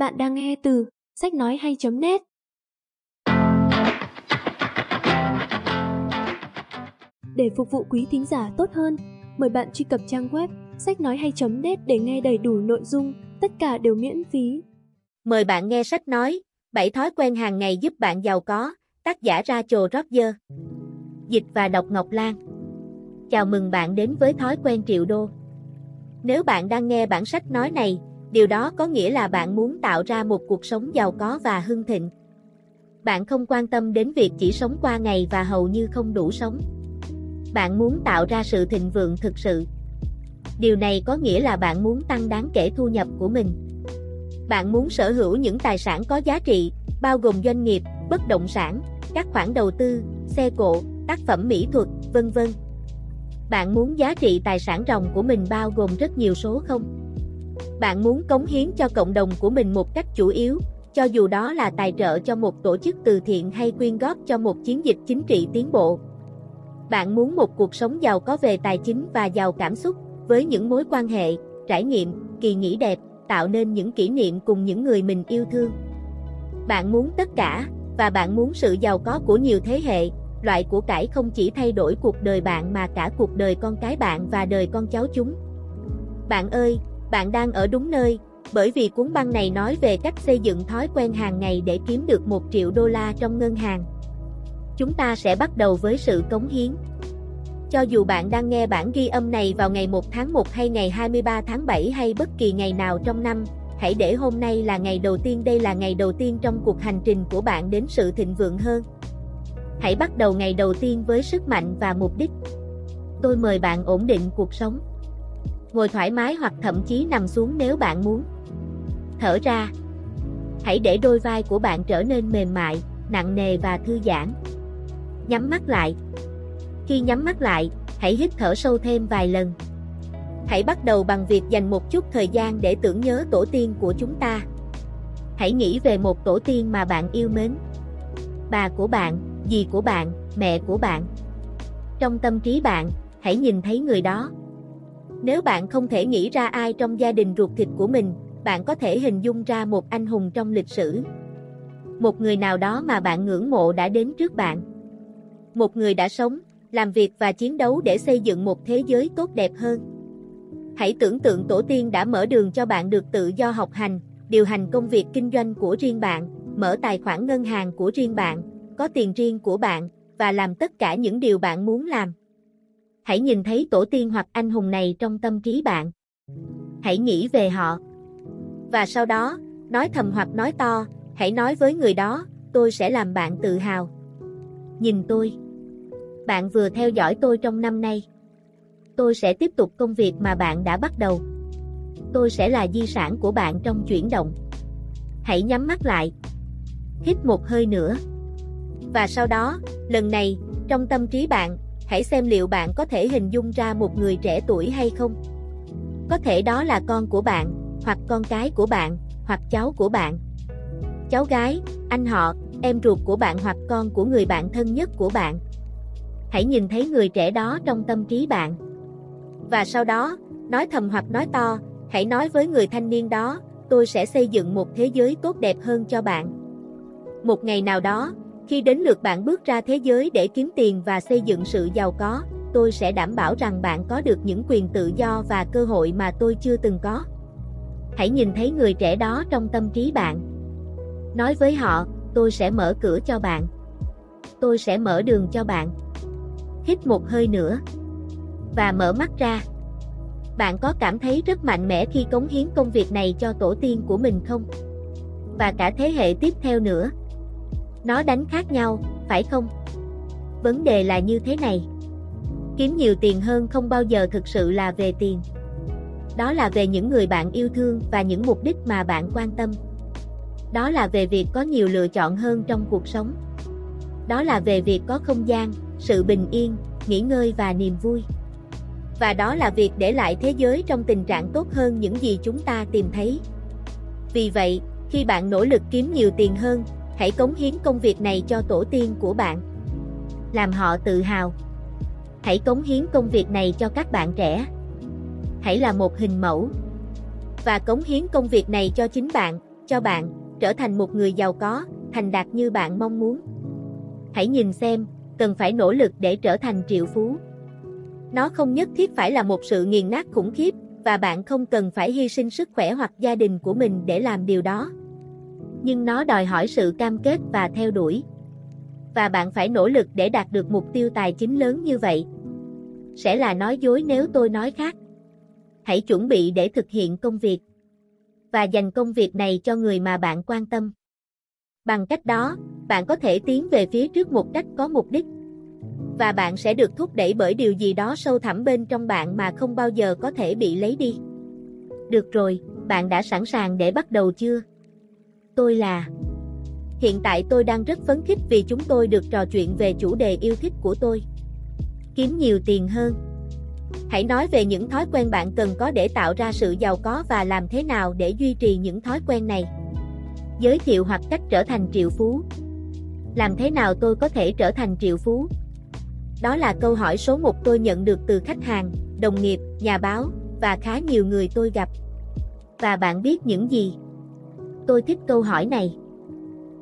Bạn đang nghe từ sách nói hay.net Để phục vụ quý thính giả tốt hơn, mời bạn truy cập trang web sách nói hay.net để nghe đầy đủ nội dung, tất cả đều miễn phí. Mời bạn nghe sách nói, 7 thói quen hàng ngày giúp bạn giàu có, tác giả ra Rachel Roger. Dịch và đọc Ngọc Lan. Chào mừng bạn đến với thói quen triệu đô. Nếu bạn đang nghe bản sách nói này, điều đó có nghĩa là bạn muốn tạo ra một cuộc sống giàu có và hưng thịnh. Bạn không quan tâm đến việc chỉ sống qua ngày và hầu như không đủ sống. Bạn muốn tạo ra sự thịnh vượng thực sự. Điều này có nghĩa là bạn muốn tăng đáng kể thu nhập của mình. Bạn muốn sở hữu những tài sản có giá trị, bao gồm doanh nghiệp, bất động sản, các khoản đầu tư, xe cộ, tác phẩm mỹ thuật, vân vân. Bạn muốn giá trị tài sản ròng của mình bao gồm rất nhiều số không? Bạn muốn cống hiến cho cộng đồng của mình một cách chủ yếu, cho dù đó là tài trợ cho một tổ chức từ thiện hay quyên góp cho một chiến dịch chính trị tiến bộ. Bạn muốn một cuộc sống giàu có về tài chính và giàu cảm xúc, với những mối quan hệ, trải nghiệm, kỳ nghỉ đẹp, tạo nên những kỷ niệm cùng những người mình yêu thương. Bạn muốn tất cả, và bạn muốn sự giàu có của nhiều thế hệ, loại của cải không chỉ thay đổi cuộc đời bạn mà cả cuộc đời con cái bạn và đời con cháu chúng. Bạn ơi, bạn đang ở đúng nơi, bởi vì cuốn băng này nói về cách xây dựng thói quen hàng ngày để kiếm được 1 triệu đô la trong ngân hàng. Chúng ta sẽ bắt đầu với sự cống hiến. Cho dù bạn đang nghe bản ghi âm này vào ngày 1 tháng 1 hay ngày 23 tháng 7 hay bất kỳ ngày nào trong năm, hãy để hôm nay là ngày đầu tiên đây là ngày đầu tiên trong cuộc hành trình của bạn đến sự thịnh vượng hơn. Hãy bắt đầu ngày đầu tiên với sức mạnh và mục đích. Tôi mời bạn ổn định cuộc sống. Ngồi thoải mái hoặc thậm chí nằm xuống nếu bạn muốn. Thở ra. Hãy để đôi vai của bạn trở nên mềm mại, nặng nề và thư giãn. Nhắm mắt lại. Khi nhắm mắt lại, hãy hít thở sâu thêm vài lần. Hãy bắt đầu bằng việc dành một chút thời gian để tưởng nhớ tổ tiên của chúng ta. Hãy nghĩ về một tổ tiên mà bạn yêu mến. Bà của bạn, dì của bạn, mẹ của bạn. Trong tâm trí bạn, hãy nhìn thấy người đó. Nếu bạn không thể nghĩ ra ai trong gia đình ruột thịt của mình, bạn có thể hình dung ra một anh hùng trong lịch sử. Một người nào đó mà bạn ngưỡng mộ đã đến trước bạn. Một người đã sống, làm việc và chiến đấu để xây dựng một thế giới tốt đẹp hơn. Hãy tưởng tượng tổ tiên đã mở đường cho bạn được tự do học hành, điều hành công việc kinh doanh của riêng bạn, mở tài khoản ngân hàng của riêng bạn, có tiền riêng của bạn, và làm tất cả những điều bạn muốn làm. Hãy nhìn thấy tổ tiên hoặc anh hùng này trong tâm trí bạn. Hãy nghĩ về họ. Và sau đó, nói thầm hoặc nói to, hãy nói với người đó, tôi sẽ làm bạn tự hào. Nhìn tôi. Bạn vừa theo dõi tôi trong năm nay. Tôi sẽ tiếp tục công việc mà bạn đã bắt đầu. Tôi sẽ là di sản của bạn trong chuyển động. Hãy nhắm mắt lại. Hít một hơi nữa. Và sau đó, lần này, trong tâm trí bạn, hãy xem liệu bạn có thể hình dung ra một người trẻ tuổi hay không. Có thể đó là con của bạn, hoặc con cái của bạn, hoặc cháu của bạn. Cháu gái, anh họ, em ruột của bạn hoặc con của người bạn thân nhất của bạn. Hãy nhìn thấy người trẻ đó trong tâm trí bạn. Và sau đó, nói thầm hoặc nói to, hãy nói với người thanh niên đó, tôi sẽ xây dựng một thế giới tốt đẹp hơn cho bạn. Một ngày nào đó, khi đến lượt bạn bước ra thế giới để kiếm tiền và xây dựng sự giàu có, tôi sẽ đảm bảo rằng bạn có được những quyền tự do và cơ hội mà tôi chưa từng có. Hãy nhìn thấy người trẻ đó trong tâm trí bạn. Nói với họ, tôi sẽ mở cửa cho bạn. Tôi sẽ mở đường cho bạn. Hít một hơi nữa. Và mở mắt ra. Bạn có cảm thấy rất mạnh mẽ khi cống hiến công việc này cho tổ tiên của mình không? Và cả thế hệ tiếp theo nữa. Nó đánh khác nhau, phải không? Vấn đề là như thế này. Kiếm nhiều tiền hơn không bao giờ thực sự là về tiền. Đó là về những người bạn yêu thương và những mục đích mà bạn quan tâm. Đó là về việc có nhiều lựa chọn hơn trong cuộc sống. Đó là về việc có không gian, sự bình yên, nghỉ ngơi và niềm vui. Và đó là việc để lại thế giới trong tình trạng tốt hơn những gì chúng ta tìm thấy. Vì vậy, khi bạn nỗ lực kiếm nhiều tiền hơn, hãy cống hiến công việc này cho tổ tiên của bạn. Làm họ tự hào. Hãy cống hiến công việc này cho các bạn trẻ. Hãy là một hình mẫu. Và cống hiến công việc này cho chính bạn, cho bạn, trở thành một người giàu có, thành đạt như bạn mong muốn. Hãy nhìn xem, cần phải nỗ lực để trở thành triệu phú. Nó không nhất thiết phải là một sự nghiền nát khủng khiếp, và bạn không cần phải hy sinh sức khỏe hoặc gia đình của mình để làm điều đó. Nhưng nó đòi hỏi sự cam kết và theo đuổi. Và bạn phải nỗ lực để đạt được mục tiêu tài chính lớn như vậy. Sẽ là nói dối nếu tôi nói khác. Hãy chuẩn bị để thực hiện công việc. Và dành công việc này cho người mà bạn quan tâm. Bằng cách đó, bạn có thể tiến về phía trước một cách có mục đích. Và bạn sẽ được thúc đẩy bởi điều gì đó sâu thẳm bên trong bạn mà không bao giờ có thể bị lấy đi. Được rồi, bạn đã sẵn sàng để bắt đầu chưa? Tôi là Hiện tại tôi đang rất phấn khích vì chúng tôi được trò chuyện về chủ đề yêu thích của tôi. Kiếm nhiều tiền hơn. Hãy nói về những thói quen bạn cần có để tạo ra sự giàu có và làm thế nào để duy trì những thói quen này. Giới thiệu hoặc cách trở thành triệu phú. Làm thế nào tôi có thể trở thành triệu phú? Đó là câu hỏi số 1 tôi nhận được từ khách hàng, đồng nghiệp, nhà báo và khá nhiều người tôi gặp. Và bạn biết những gì? Tôi thích câu hỏi này.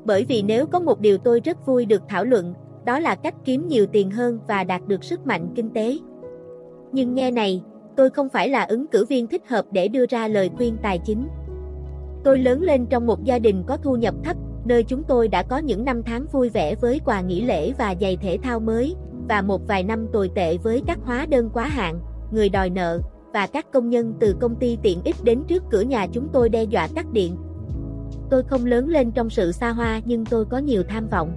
Bởi vì nếu có một điều tôi rất vui được thảo luận, đó là cách kiếm nhiều tiền hơn và đạt được sức mạnh kinh tế. Nhưng nghe này, tôi không phải là ứng cử viên thích hợp để đưa ra lời khuyên tài chính. Tôi lớn lên trong một gia đình có thu nhập thấp, nơi chúng tôi đã có những năm tháng vui vẻ với quà nghỉ lễ và giày thể thao mới, và một vài năm tồi tệ với các hóa đơn quá hạn, người đòi nợ, và các công nhân từ công ty tiện ích đến trước cửa nhà chúng tôi đe dọa cắt điện. Tôi không lớn lên trong sự xa hoa nhưng tôi có nhiều tham vọng.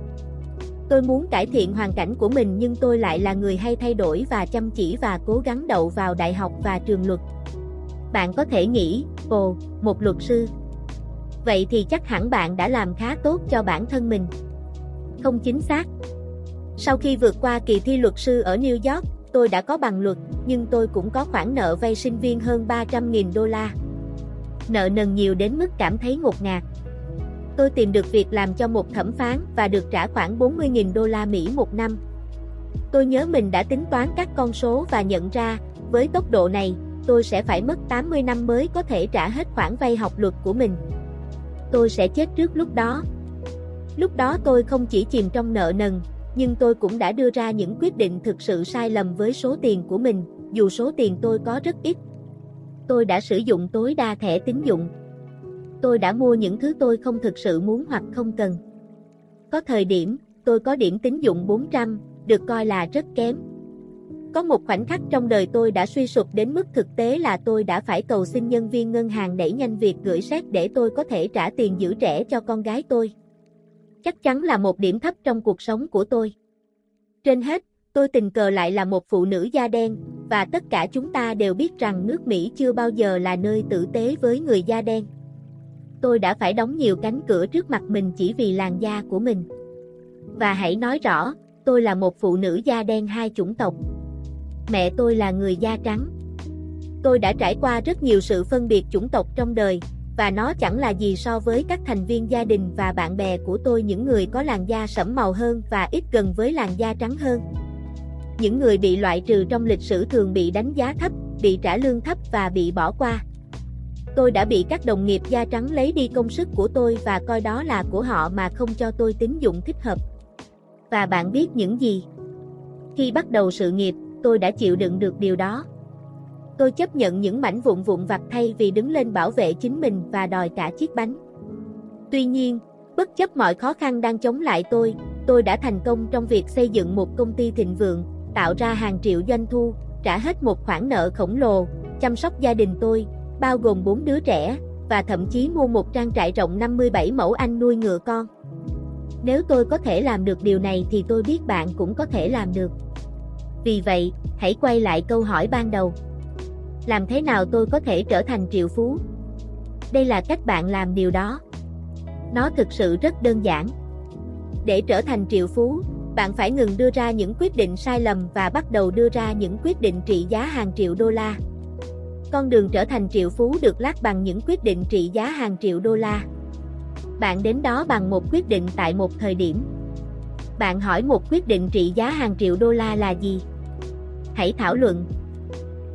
Tôi muốn cải thiện hoàn cảnh của mình nhưng tôi lại là người hay thay đổi và chăm chỉ và cố gắng đậu vào đại học và trường luật. Bạn có thể nghĩ, ồ, một luật sư. Vậy thì chắc hẳn bạn đã làm khá tốt cho bản thân mình. Không chính xác. Sau khi vượt qua kỳ thi luật sư ở New York, tôi đã có bằng luật, nhưng tôi cũng có khoản nợ vay sinh viên hơn 300.000 đô la. Nợ nần nhiều đến mức cảm thấy ngột ngạt. Tôi tìm được việc làm cho một thẩm phán và được trả khoảng 40.000 đô la Mỹ một năm. Tôi nhớ mình đã tính toán các con số và nhận ra, với tốc độ này, tôi sẽ phải mất 80 năm mới có thể trả hết khoản vay học luật của mình. Tôi sẽ chết trước lúc đó. Lúc đó tôi không chỉ chìm trong nợ nần, nhưng tôi cũng đã đưa ra những quyết định thực sự sai lầm với số tiền của mình, dù số tiền tôi có rất ít. Tôi đã sử dụng tối đa thẻ tín dụng. Tôi đã mua những thứ tôi không thực sự muốn hoặc không cần. Có thời điểm, tôi có điểm tín dụng 400, được coi là rất kém. Có một khoảnh khắc trong đời tôi đã suy sụp đến mức thực tế là tôi đã phải cầu xin nhân viên ngân hàng đẩy nhanh việc gửi xét để tôi có thể trả tiền giữ trẻ cho con gái tôi chắc chắn là một điểm thấp trong cuộc sống của tôi. Trên hết, tôi tình cờ lại là một phụ nữ da đen, và tất cả chúng ta đều biết rằng nước Mỹ chưa bao giờ là nơi tử tế với người da đen. Tôi đã phải đóng nhiều cánh cửa trước mặt mình chỉ vì làn da của mình. Và hãy nói rõ, tôi là một phụ nữ da đen hai chủng tộc. Mẹ tôi là người da trắng. Tôi đã trải qua rất nhiều sự phân biệt chủng tộc trong đời, và nó chẳng là gì so với các thành viên gia đình và bạn bè của tôi những người có làn da sẫm màu hơn và ít gần với làn da trắng hơn. Những người bị loại trừ trong lịch sử thường bị đánh giá thấp, bị trả lương thấp và bị bỏ qua. Tôi đã bị các đồng nghiệp da trắng lấy đi công sức của tôi và coi đó là của họ mà không cho tôi tín dụng thích hợp. Và bạn biết những gì? Khi bắt đầu sự nghiệp, tôi đã chịu đựng được điều đó. Tôi chấp nhận những mảnh vụn vụn vặt thay vì đứng lên bảo vệ chính mình và đòi cả chiếc bánh. Tuy nhiên, bất chấp mọi khó khăn đang chống lại tôi, tôi đã thành công trong việc xây dựng một công ty thịnh vượng, tạo ra hàng triệu doanh thu, trả hết một khoản nợ khổng lồ, chăm sóc gia đình tôi, bao gồm 4 đứa trẻ, và thậm chí mua một trang trại rộng 57 mẫu anh nuôi ngựa con. Nếu tôi có thể làm được điều này thì tôi biết bạn cũng có thể làm được. Vì vậy, hãy quay lại câu hỏi ban đầu. Làm thế nào tôi có thể trở thành triệu phú? Đây là cách bạn làm điều đó. Nó thực sự rất đơn giản. Để trở thành triệu phú, bạn phải ngừng đưa ra những quyết định sai lầm và bắt đầu đưa ra những quyết định trị giá hàng triệu đô la. Con đường trở thành triệu phú được lát bằng những quyết định trị giá hàng triệu đô la. Bạn đến đó bằng một quyết định tại một thời điểm. Bạn hỏi một quyết định trị giá hàng triệu đô la là gì? Hãy thảo luận,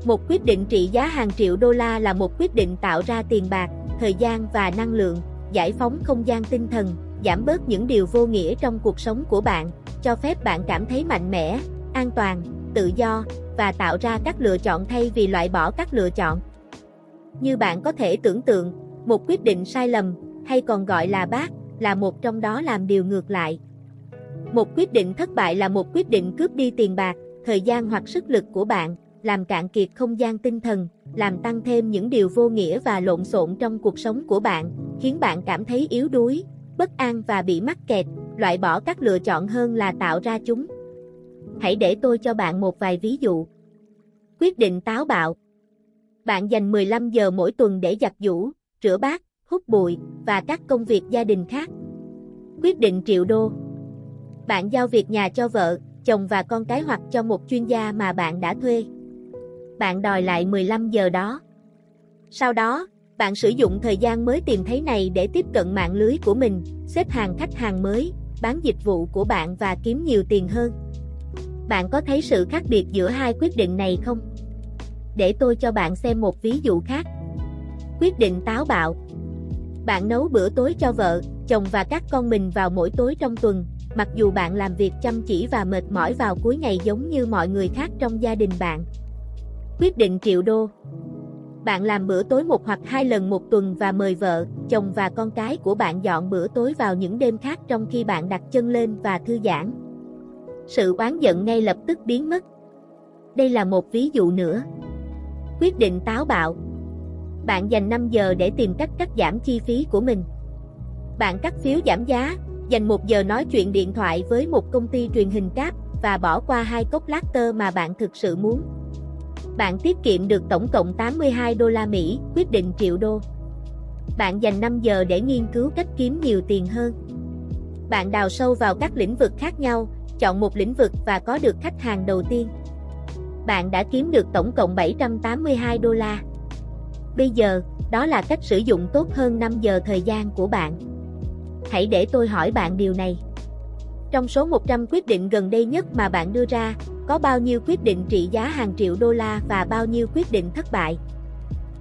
một quyết định trị giá hàng triệu đô la là một quyết định tạo ra tiền bạc, thời gian và năng lượng, giải phóng không gian tinh thần, giảm bớt những điều vô nghĩa trong cuộc sống của bạn, cho phép bạn cảm thấy mạnh mẽ, an toàn, tự do và tạo ra các lựa chọn thay vì loại bỏ các lựa chọn. Như bạn có thể tưởng tượng, một quyết định sai lầm, hay còn gọi là bác, là một trong đó làm điều ngược lại. Một quyết định thất bại là một quyết định cướp đi tiền bạc, thời gian hoặc sức lực của bạn, làm cạn kiệt không gian tinh thần, làm tăng thêm những điều vô nghĩa và lộn xộn trong cuộc sống của bạn, khiến bạn cảm thấy yếu đuối, bất an và bị mắc kẹt, loại bỏ các lựa chọn hơn là tạo ra chúng. Hãy để tôi cho bạn một vài ví dụ. Quyết định táo bạo. Bạn dành 15 giờ mỗi tuần để giặt giũ, rửa bát, hút bụi và các công việc gia đình khác. Quyết định triệu đô. Bạn giao việc nhà cho vợ, chồng và con cái hoặc cho một chuyên gia mà bạn đã thuê. Bạn đòi lại 15 giờ đó. Sau đó, bạn sử dụng thời gian mới tìm thấy này để tiếp cận mạng lưới của mình, xếp hàng khách hàng mới, bán dịch vụ của bạn và kiếm nhiều tiền hơn. Bạn có thấy sự khác biệt giữa hai quyết định này không? Để tôi cho bạn xem một ví dụ khác. Quyết định táo bạo. Bạn nấu bữa tối cho vợ, chồng và các con mình vào mỗi tối trong tuần, mặc dù bạn làm việc chăm chỉ và mệt mỏi vào cuối ngày giống như mọi người khác trong gia đình bạn. Quyết định triệu đô. Bạn làm bữa tối một hoặc hai lần một tuần và mời vợ, chồng và con cái của bạn dọn bữa tối vào những đêm khác trong khi bạn đặt chân lên và thư giãn. Sự oán giận ngay lập tức biến mất. Đây là một ví dụ nữa. Quyết định táo bạo. Bạn dành 5 giờ để tìm cách cắt giảm chi phí của mình. Bạn cắt phiếu giảm giá, dành một giờ nói chuyện điện thoại với một công ty truyền hình cáp và bỏ qua hai cốc latte mà bạn thực sự muốn. Bạn tiết kiệm được tổng cộng 82 đô la Mỹ, quyết định triệu đô. Bạn dành 5 giờ để nghiên cứu cách kiếm nhiều tiền hơn. Bạn đào sâu vào các lĩnh vực khác nhau, chọn một lĩnh vực và có được khách hàng đầu tiên. Bạn đã kiếm được tổng cộng 782 đô la. Bây giờ, đó là cách sử dụng tốt hơn 5 giờ thời gian của bạn. Hãy để tôi hỏi bạn điều này. Trong số 100 quyết định gần đây nhất mà bạn đưa ra, có bao nhiêu quyết định trị giá hàng triệu đô la và bao nhiêu quyết định thất bại?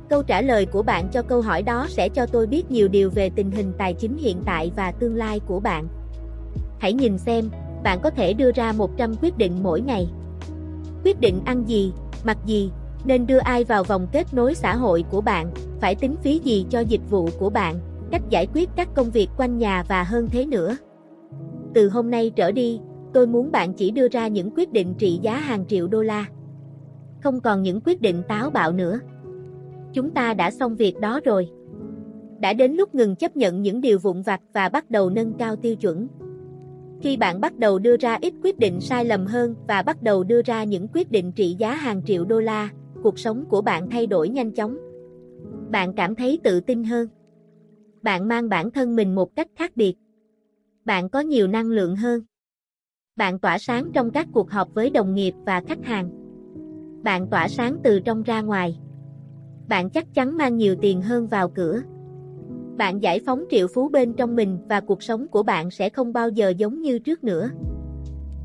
Câu trả lời của bạn cho câu hỏi đó sẽ cho tôi biết nhiều điều về tình hình tài chính hiện tại và tương lai của bạn. Hãy nhìn xem, bạn có thể đưa ra 100 quyết định mỗi ngày. Quyết định ăn gì, mặc gì, nên đưa ai vào vòng kết nối xã hội của bạn, phải tính phí gì cho dịch vụ của bạn, cách giải quyết các công việc quanh nhà và hơn thế nữa. Từ hôm nay trở đi, tôi muốn bạn chỉ đưa ra những quyết định trị giá hàng triệu đô la. Không còn những quyết định táo bạo nữa. Chúng ta đã xong việc đó rồi. Đã đến lúc ngừng chấp nhận những điều vụn vặt và bắt đầu nâng cao tiêu chuẩn. Khi bạn bắt đầu đưa ra ít quyết định sai lầm hơn và bắt đầu đưa ra những quyết định trị giá hàng triệu đô la, cuộc sống của bạn thay đổi nhanh chóng. Bạn cảm thấy tự tin hơn. Bạn mang bản thân mình một cách khác biệt. Bạn có nhiều năng lượng hơn. Bạn tỏa sáng trong các cuộc họp với đồng nghiệp và khách hàng. Bạn tỏa sáng từ trong ra ngoài. Bạn chắc chắn mang nhiều tiền hơn vào cửa. Bạn giải phóng triệu phú bên trong mình và cuộc sống của bạn sẽ không bao giờ giống như trước nữa.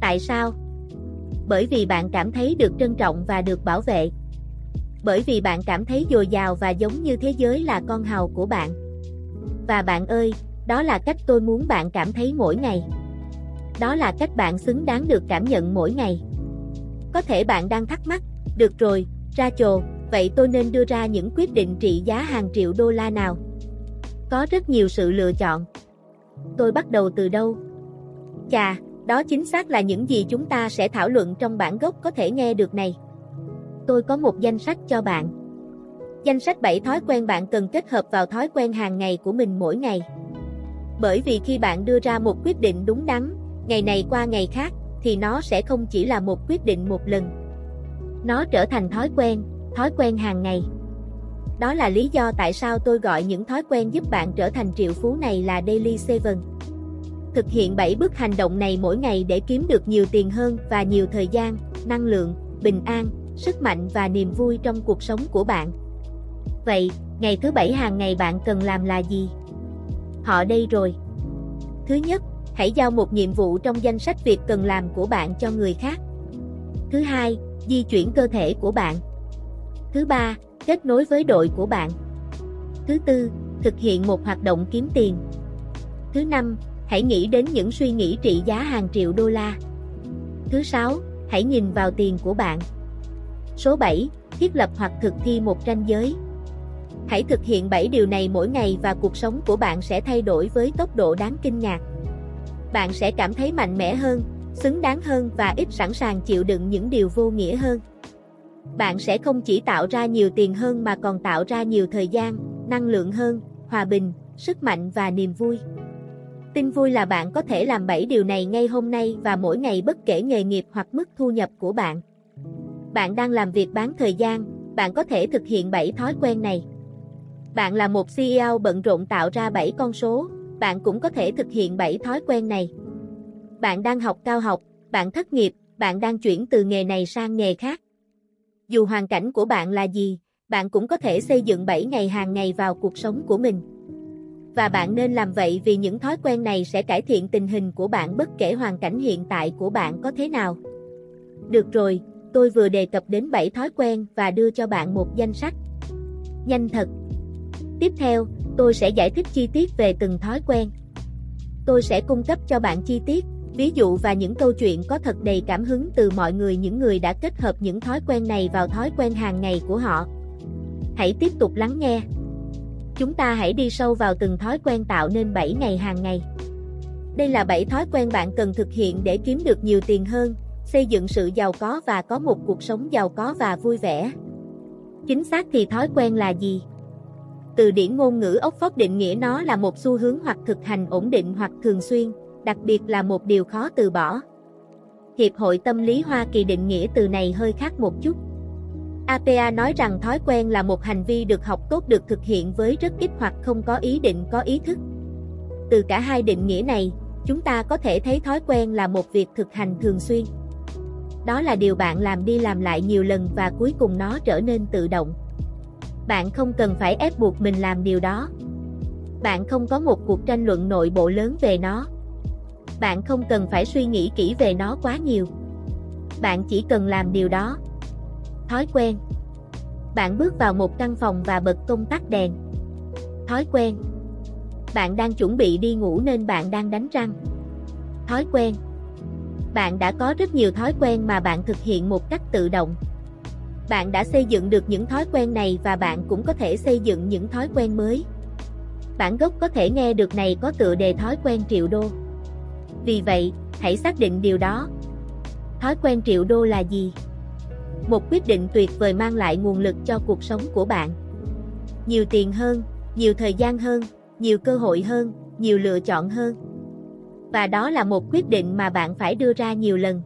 Tại sao? Bởi vì bạn cảm thấy được trân trọng và được bảo vệ. Bởi vì bạn cảm thấy dồi dào và giống như thế giới là con hào của bạn. Và bạn ơi, đó là cách tôi muốn bạn cảm thấy mỗi ngày. Đó là cách bạn xứng đáng được cảm nhận mỗi ngày. Có thể bạn đang thắc mắc, được rồi, Ra chồ. vậy tôi nên đưa ra những quyết định trị giá hàng triệu đô la nào? Có rất nhiều sự lựa chọn. Tôi bắt đầu từ đâu? Chà, đó chính xác là những gì chúng ta sẽ thảo luận trong bản gốc có thể nghe được này. Tôi có một danh sách cho bạn. Danh sách 7 thói quen bạn cần kết hợp vào thói quen hàng ngày của mình mỗi ngày. Bởi vì khi bạn đưa ra một quyết định đúng đắn, ngày này qua ngày khác, thì nó sẽ không chỉ là một quyết định một lần. Nó trở thành thói quen, thói quen hàng ngày. Đó là lý do tại sao tôi gọi những thói quen giúp bạn trở thành triệu phú này là Daily Seven. Thực hiện 7 bước hành động này mỗi ngày để kiếm được nhiều tiền hơn và nhiều thời gian, năng lượng, bình an, sức mạnh và niềm vui trong cuộc sống của bạn. Vậy, ngày thứ bảy hàng ngày bạn cần làm là gì? Họ đây rồi. Thứ nhất, hãy giao một nhiệm vụ trong danh sách việc cần làm của bạn cho người khác. Thứ hai, di chuyển cơ thể của bạn. Thứ ba, kết nối với đội của bạn. Thứ tư, thực hiện một hoạt động kiếm tiền. Thứ năm, hãy nghĩ đến những suy nghĩ trị giá hàng triệu đô la. Thứ sáu, hãy nhìn vào tiền của bạn. Số 7, thiết lập hoặc thực thi một ranh giới. Hãy thực hiện 7 điều này mỗi ngày và cuộc sống của bạn sẽ thay đổi với tốc độ đáng kinh ngạc. Bạn sẽ cảm thấy mạnh mẽ hơn, xứng đáng hơn và ít sẵn sàng chịu đựng những điều vô nghĩa hơn. Bạn sẽ không chỉ tạo ra nhiều tiền hơn mà còn tạo ra nhiều thời gian, năng lượng hơn, hòa bình, sức mạnh và niềm vui. Tin vui là bạn có thể làm 7 điều này ngay hôm nay và mỗi ngày bất kể nghề nghiệp hoặc mức thu nhập của bạn. Bạn đang làm việc bán thời gian, bạn có thể thực hiện 7 thói quen này. Bạn là một CEO bận rộn tạo ra 7 con số, bạn cũng có thể thực hiện 7 thói quen này. Bạn đang học cao học, bạn thất nghiệp, bạn đang chuyển từ nghề này sang nghề khác. Dù hoàn cảnh của bạn là gì, bạn cũng có thể xây dựng 7 ngày hàng ngày vào cuộc sống của mình. Và bạn nên làm vậy vì những thói quen này sẽ cải thiện tình hình của bạn bất kể hoàn cảnh hiện tại của bạn có thế nào. Được rồi, tôi vừa đề cập đến 7 thói quen và đưa cho bạn một danh sách. Nhanh thật. Tiếp theo, tôi sẽ giải thích chi tiết về từng thói quen. Tôi sẽ cung cấp cho bạn chi tiết, ví dụ và những câu chuyện có thật đầy cảm hứng từ mọi người những người đã kết hợp những thói quen này vào thói quen hàng ngày của họ. Hãy tiếp tục lắng nghe. Chúng ta hãy đi sâu vào từng thói quen tạo nên 7 ngày hàng ngày. Đây là 7 thói quen bạn cần thực hiện để kiếm được nhiều tiền hơn, xây dựng sự giàu có và có một cuộc sống giàu có và vui vẻ. Chính xác thì thói quen là gì? Từ điển ngôn ngữ Oxford định nghĩa nó là một xu hướng hoặc thực hành ổn định hoặc thường xuyên, đặc biệt là một điều khó từ bỏ. Hiệp hội Tâm lý Hoa Kỳ định nghĩa từ này hơi khác một chút. APA nói rằng thói quen là một hành vi được học tốt được thực hiện với rất ít hoặc không có ý định có ý thức. Từ cả hai định nghĩa này, chúng ta có thể thấy thói quen là một việc thực hành thường xuyên. Đó là điều bạn làm đi làm lại nhiều lần và cuối cùng nó trở nên tự động. Bạn không cần phải ép buộc mình làm điều đó. Bạn không có một cuộc tranh luận nội bộ lớn về nó. Bạn không cần phải suy nghĩ kỹ về nó quá nhiều. Bạn chỉ cần làm điều đó. Thói quen Bạn bước vào một căn phòng và bật công tắc đèn. Thói quen Bạn đang chuẩn bị đi ngủ nên bạn đang đánh răng. Thói quen Bạn đã có rất nhiều thói quen mà bạn thực hiện một cách tự động. Bạn đã xây dựng được những thói quen này và bạn cũng có thể xây dựng những thói quen mới. Bản gốc có thể nghe được này có tựa đề thói quen triệu đô. Vì vậy, hãy xác định điều đó. Thói quen triệu đô là gì? Một quyết định tuyệt vời mang lại nguồn lực cho cuộc sống của bạn. Nhiều tiền hơn, nhiều thời gian hơn, nhiều cơ hội hơn, nhiều lựa chọn hơn. Và đó là một quyết định mà bạn phải đưa ra nhiều lần.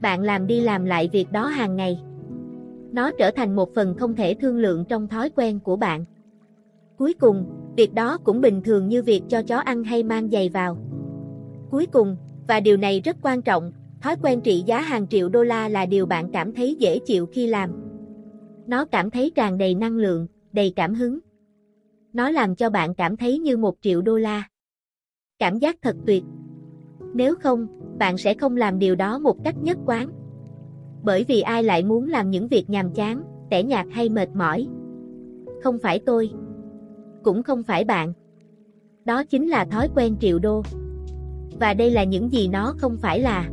Bạn làm đi làm lại việc đó hàng ngày. Nó trở thành một phần không thể thương lượng trong thói quen của bạn. Cuối cùng, việc đó cũng bình thường như việc cho chó ăn hay mang giày vào. Cuối cùng, và điều này rất quan trọng, thói quen trị giá hàng triệu đô la là điều bạn cảm thấy dễ chịu khi làm. Nó cảm thấy tràn đầy năng lượng, đầy cảm hứng. Nó làm cho bạn cảm thấy như một triệu đô la. Cảm giác thật tuyệt. Nếu không, bạn sẽ không làm điều đó một cách nhất quán. Bởi vì ai lại muốn làm những việc nhàm chán, tẻ nhạt hay mệt mỏi? Không phải tôi. Cũng không phải bạn. Đó chính là thói quen triệu đô. Và đây là những gì nó không phải là.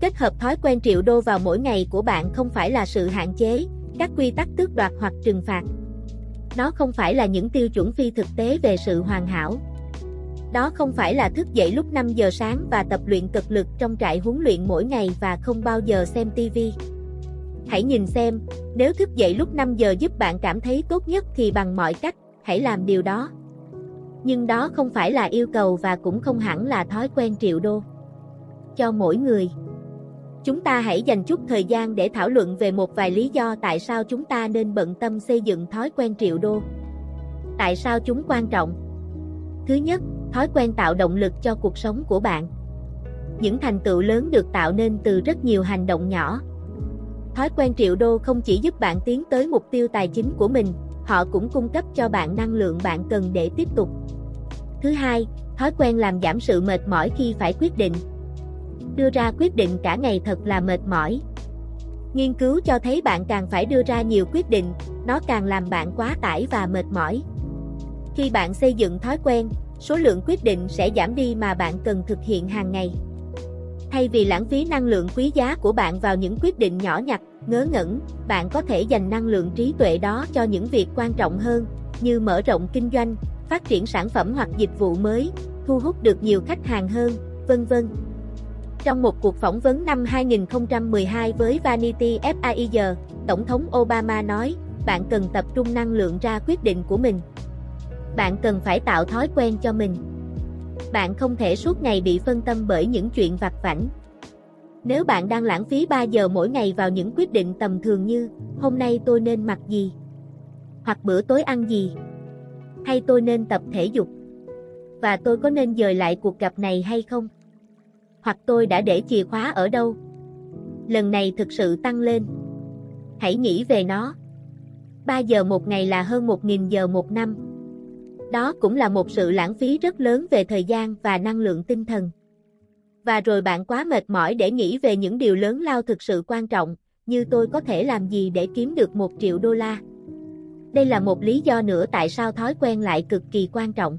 Kết hợp thói quen triệu đô vào mỗi ngày của bạn không phải là sự hạn chế, các quy tắc tước đoạt hoặc trừng phạt. Nó không phải là những tiêu chuẩn phi thực tế về sự hoàn hảo. Đó không phải là thức dậy lúc 5 giờ sáng và tập luyện cực lực trong trại huấn luyện mỗi ngày và không bao giờ xem TV. Hãy nhìn xem, nếu thức dậy lúc 5 giờ giúp bạn cảm thấy tốt nhất thì bằng mọi cách, hãy làm điều đó. Nhưng đó không phải là yêu cầu và cũng không hẳn là thói quen triệu đô. Cho mỗi người. Chúng ta hãy dành chút thời gian để thảo luận về một vài lý do tại sao chúng ta nên bận tâm xây dựng thói quen triệu đô. Tại sao chúng quan trọng? Thứ nhất, thói quen tạo động lực cho cuộc sống của bạn. Những thành tựu lớn được tạo nên từ rất nhiều hành động nhỏ. Thói quen triệu đô không chỉ giúp bạn tiến tới mục tiêu tài chính của mình, họ cũng cung cấp cho bạn năng lượng bạn cần để tiếp tục. Thứ hai, thói quen làm giảm sự mệt mỏi khi phải quyết định. Đưa ra quyết định cả ngày thật là mệt mỏi. Nghiên cứu cho thấy bạn càng phải đưa ra nhiều quyết định, nó càng làm bạn quá tải và mệt mỏi. Khi bạn xây dựng thói quen, số lượng quyết định sẽ giảm đi mà bạn cần thực hiện hàng ngày. Thay vì lãng phí năng lượng quý giá của bạn vào những quyết định nhỏ nhặt, ngớ ngẩn, bạn có thể dành năng lượng trí tuệ đó cho những việc quan trọng hơn, như mở rộng kinh doanh, phát triển sản phẩm hoặc dịch vụ mới, thu hút được nhiều khách hàng hơn, vân vân. Trong một cuộc phỏng vấn năm 2012 với Vanity Fair, Tổng thống Obama nói, bạn cần tập trung năng lượng ra quyết định của mình. Bạn cần phải tạo thói quen cho mình. Bạn không thể suốt ngày bị phân tâm bởi những chuyện vặt vảnh. Nếu bạn đang lãng phí 3 giờ mỗi ngày vào những quyết định tầm thường như hôm nay tôi nên mặc gì, hoặc bữa tối ăn gì, hay tôi nên tập thể dục, và tôi có nên dời lại cuộc gặp này hay không, hoặc tôi đã để chìa khóa ở đâu. Lần này thực sự tăng lên. Hãy nghĩ về nó. 3 giờ một ngày là hơn 1.000 giờ một năm. Đó cũng là một sự lãng phí rất lớn về thời gian và năng lượng tinh thần. Và rồi bạn quá mệt mỏi để nghĩ về những điều lớn lao thực sự quan trọng, như tôi có thể làm gì để kiếm được 1 triệu đô la. Đây là một lý do nữa tại sao thói quen lại cực kỳ quan trọng.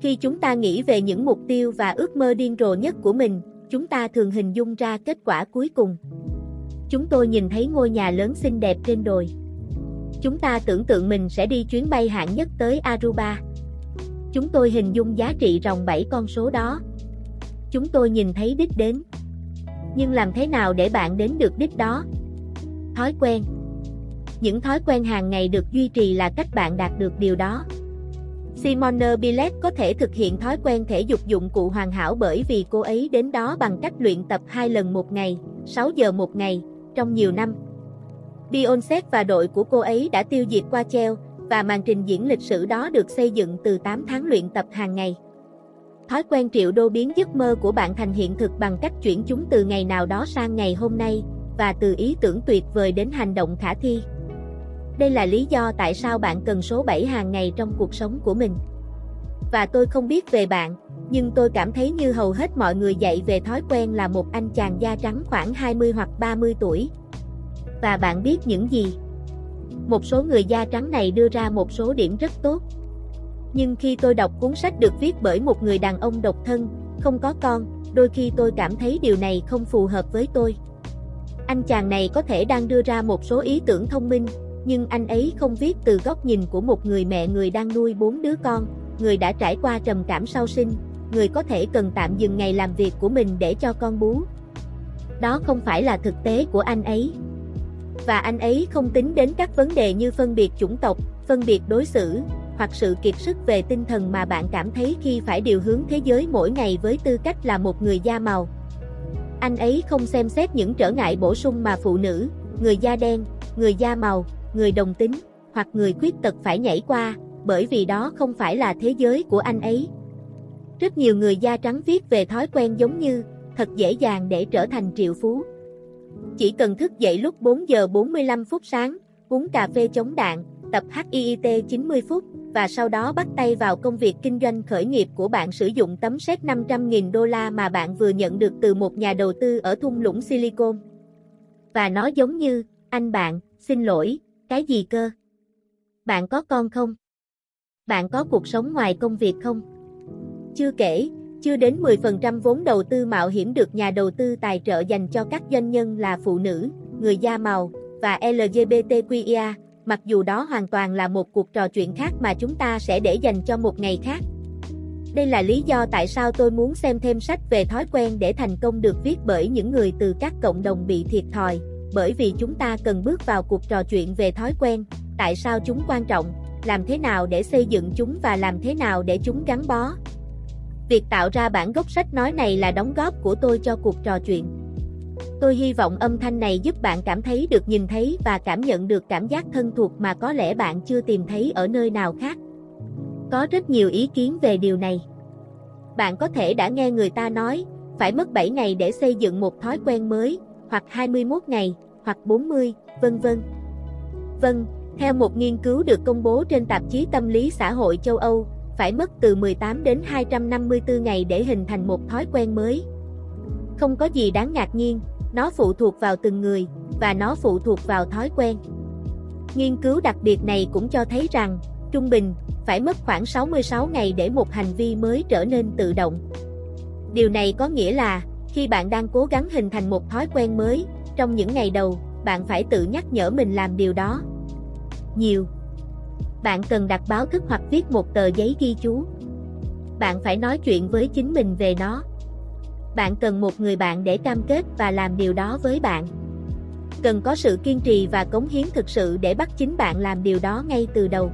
Khi chúng ta nghĩ về những mục tiêu và ước mơ điên rồ nhất của mình, chúng ta thường hình dung ra kết quả cuối cùng. Chúng tôi nhìn thấy ngôi nhà lớn xinh đẹp trên đồi. Chúng ta tưởng tượng mình sẽ đi chuyến bay hạng nhất tới Aruba. Chúng tôi hình dung giá trị ròng 7 con số đó. Chúng tôi nhìn thấy đích đến. Nhưng làm thế nào để bạn đến được đích đó? Thói quen Những thói quen hàng ngày được duy trì là cách bạn đạt được điều đó. Simone Biles có thể thực hiện thói quen thể dục dụng cụ hoàn hảo bởi vì cô ấy đến đó bằng cách luyện tập 2 lần một ngày, 6 giờ một ngày, trong nhiều năm. Beyoncé và đội của cô ấy đã tiêu diệt qua treo, và màn trình diễn lịch sử đó được xây dựng từ 8 tháng luyện tập hàng ngày. Thói quen triệu đô biến giấc mơ của bạn thành hiện thực bằng cách chuyển chúng từ ngày nào đó sang ngày hôm nay, và từ ý tưởng tuyệt vời đến hành động khả thi. Đây là lý do tại sao bạn cần số 7 hàng ngày trong cuộc sống của mình. Và tôi không biết về bạn, nhưng tôi cảm thấy như hầu hết mọi người dạy về thói quen là một anh chàng da trắng khoảng 20 hoặc 30 tuổi. Và bạn biết những gì? Một số người da trắng này đưa ra một số điểm rất tốt. Nhưng khi tôi đọc cuốn sách được viết bởi một người đàn ông độc thân, không có con, đôi khi tôi cảm thấy điều này không phù hợp với tôi. Anh chàng này có thể đang đưa ra một số ý tưởng thông minh, nhưng anh ấy không viết từ góc nhìn của một người mẹ người đang nuôi bốn đứa con, người đã trải qua trầm cảm sau sinh, người có thể cần tạm dừng ngày làm việc của mình để cho con bú. Đó không phải là thực tế của anh ấy. Và anh ấy không tính đến các vấn đề như phân biệt chủng tộc, phân biệt đối xử, hoặc sự kiệt sức về tinh thần mà bạn cảm thấy khi phải điều hướng thế giới mỗi ngày với tư cách là một người da màu. Anh ấy không xem xét những trở ngại bổ sung mà phụ nữ, người da đen, người da màu, người đồng tính, hoặc người khuyết tật phải nhảy qua, bởi vì đó không phải là thế giới của anh ấy. Rất nhiều người da trắng viết về thói quen giống như, thật dễ dàng để trở thành triệu phú. Chỉ cần thức dậy lúc 4 giờ 45 phút sáng, uống cà phê chống đạn, tập HIIT 90 phút, và sau đó bắt tay vào công việc kinh doanh khởi nghiệp của bạn sử dụng tấm séc 500.000 đô la mà bạn vừa nhận được từ một nhà đầu tư ở thung lũng Silicon. Và nó giống như, anh bạn, xin lỗi, cái gì cơ? Bạn có con không? Bạn có cuộc sống ngoài công việc không? Chưa kể, chưa đến 10% vốn đầu tư mạo hiểm được nhà đầu tư tài trợ dành cho các doanh nhân là phụ nữ, người da màu và LGBTQIA, mặc dù đó hoàn toàn là một cuộc trò chuyện khác mà chúng ta sẽ để dành cho một ngày khác. Đây là lý do tại sao tôi muốn xem thêm sách về thói quen để thành công được viết bởi những người từ các cộng đồng bị thiệt thòi, bởi vì chúng ta cần bước vào cuộc trò chuyện về thói quen, tại sao chúng quan trọng, làm thế nào để xây dựng chúng và làm thế nào để chúng gắn bó. Việc tạo ra bản gốc sách nói này là đóng góp của tôi cho cuộc trò chuyện. Tôi hy vọng âm thanh này giúp bạn cảm thấy được nhìn thấy và cảm nhận được cảm giác thân thuộc mà có lẽ bạn chưa tìm thấy ở nơi nào khác. Có rất nhiều ý kiến về điều này. Bạn có thể đã nghe người ta nói, phải mất 7 ngày để xây dựng một thói quen mới, hoặc 21 ngày, hoặc 40, vân vân. Vâng, theo một nghiên cứu được công bố trên tạp chí Tâm lý xã hội châu Âu, phải mất từ 18 đến 254 ngày để hình thành một thói quen mới. Không có gì đáng ngạc nhiên, nó phụ thuộc vào từng người, và nó phụ thuộc vào thói quen. Nghiên cứu đặc biệt này cũng cho thấy rằng, trung bình, phải mất khoảng 66 ngày để một hành vi mới trở nên tự động. Điều này có nghĩa là, khi bạn đang cố gắng hình thành một thói quen mới, trong những ngày đầu, bạn phải tự nhắc nhở mình làm điều đó. Nhiều. Bạn cần đặt báo thức hoặc viết một tờ giấy ghi chú. Bạn phải nói chuyện với chính mình về nó. Bạn cần một người bạn để cam kết và làm điều đó với bạn. Cần có sự kiên trì và cống hiến thực sự để bắt chính bạn làm điều đó ngay từ đầu.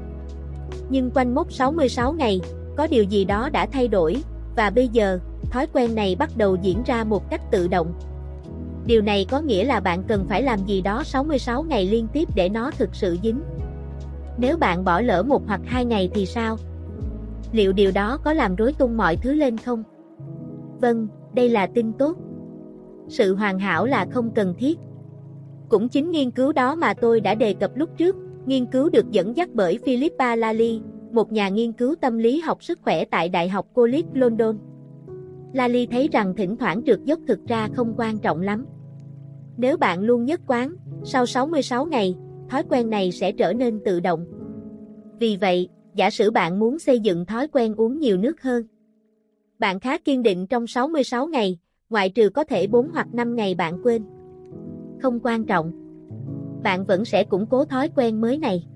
Nhưng quanh mốc 66 ngày, có điều gì đó đã thay đổi, và bây giờ, thói quen này bắt đầu diễn ra một cách tự động. Điều này có nghĩa là bạn cần phải làm gì đó 66 ngày liên tiếp để nó thực sự dính. Nếu bạn bỏ lỡ một hoặc hai ngày thì sao? Liệu điều đó có làm rối tung mọi thứ lên không? Vâng, đây là tin tốt. Sự hoàn hảo là không cần thiết. Cũng chính nghiên cứu đó mà tôi đã đề cập lúc trước, nghiên cứu được dẫn dắt bởi Philippa Lally, một nhà nghiên cứu tâm lý học sức khỏe tại Đại học College London. Lally thấy rằng thỉnh thoảng trượt dốc thực ra không quan trọng lắm. Nếu bạn luôn nhất quán, sau 66 ngày, thói quen này sẽ trở nên tự động. Vì vậy, giả sử bạn muốn xây dựng thói quen uống nhiều nước hơn. Bạn khá kiên định trong 66 ngày, ngoại trừ có thể 4 hoặc 5 ngày bạn quên. Không quan trọng. Bạn vẫn sẽ củng cố thói quen mới này.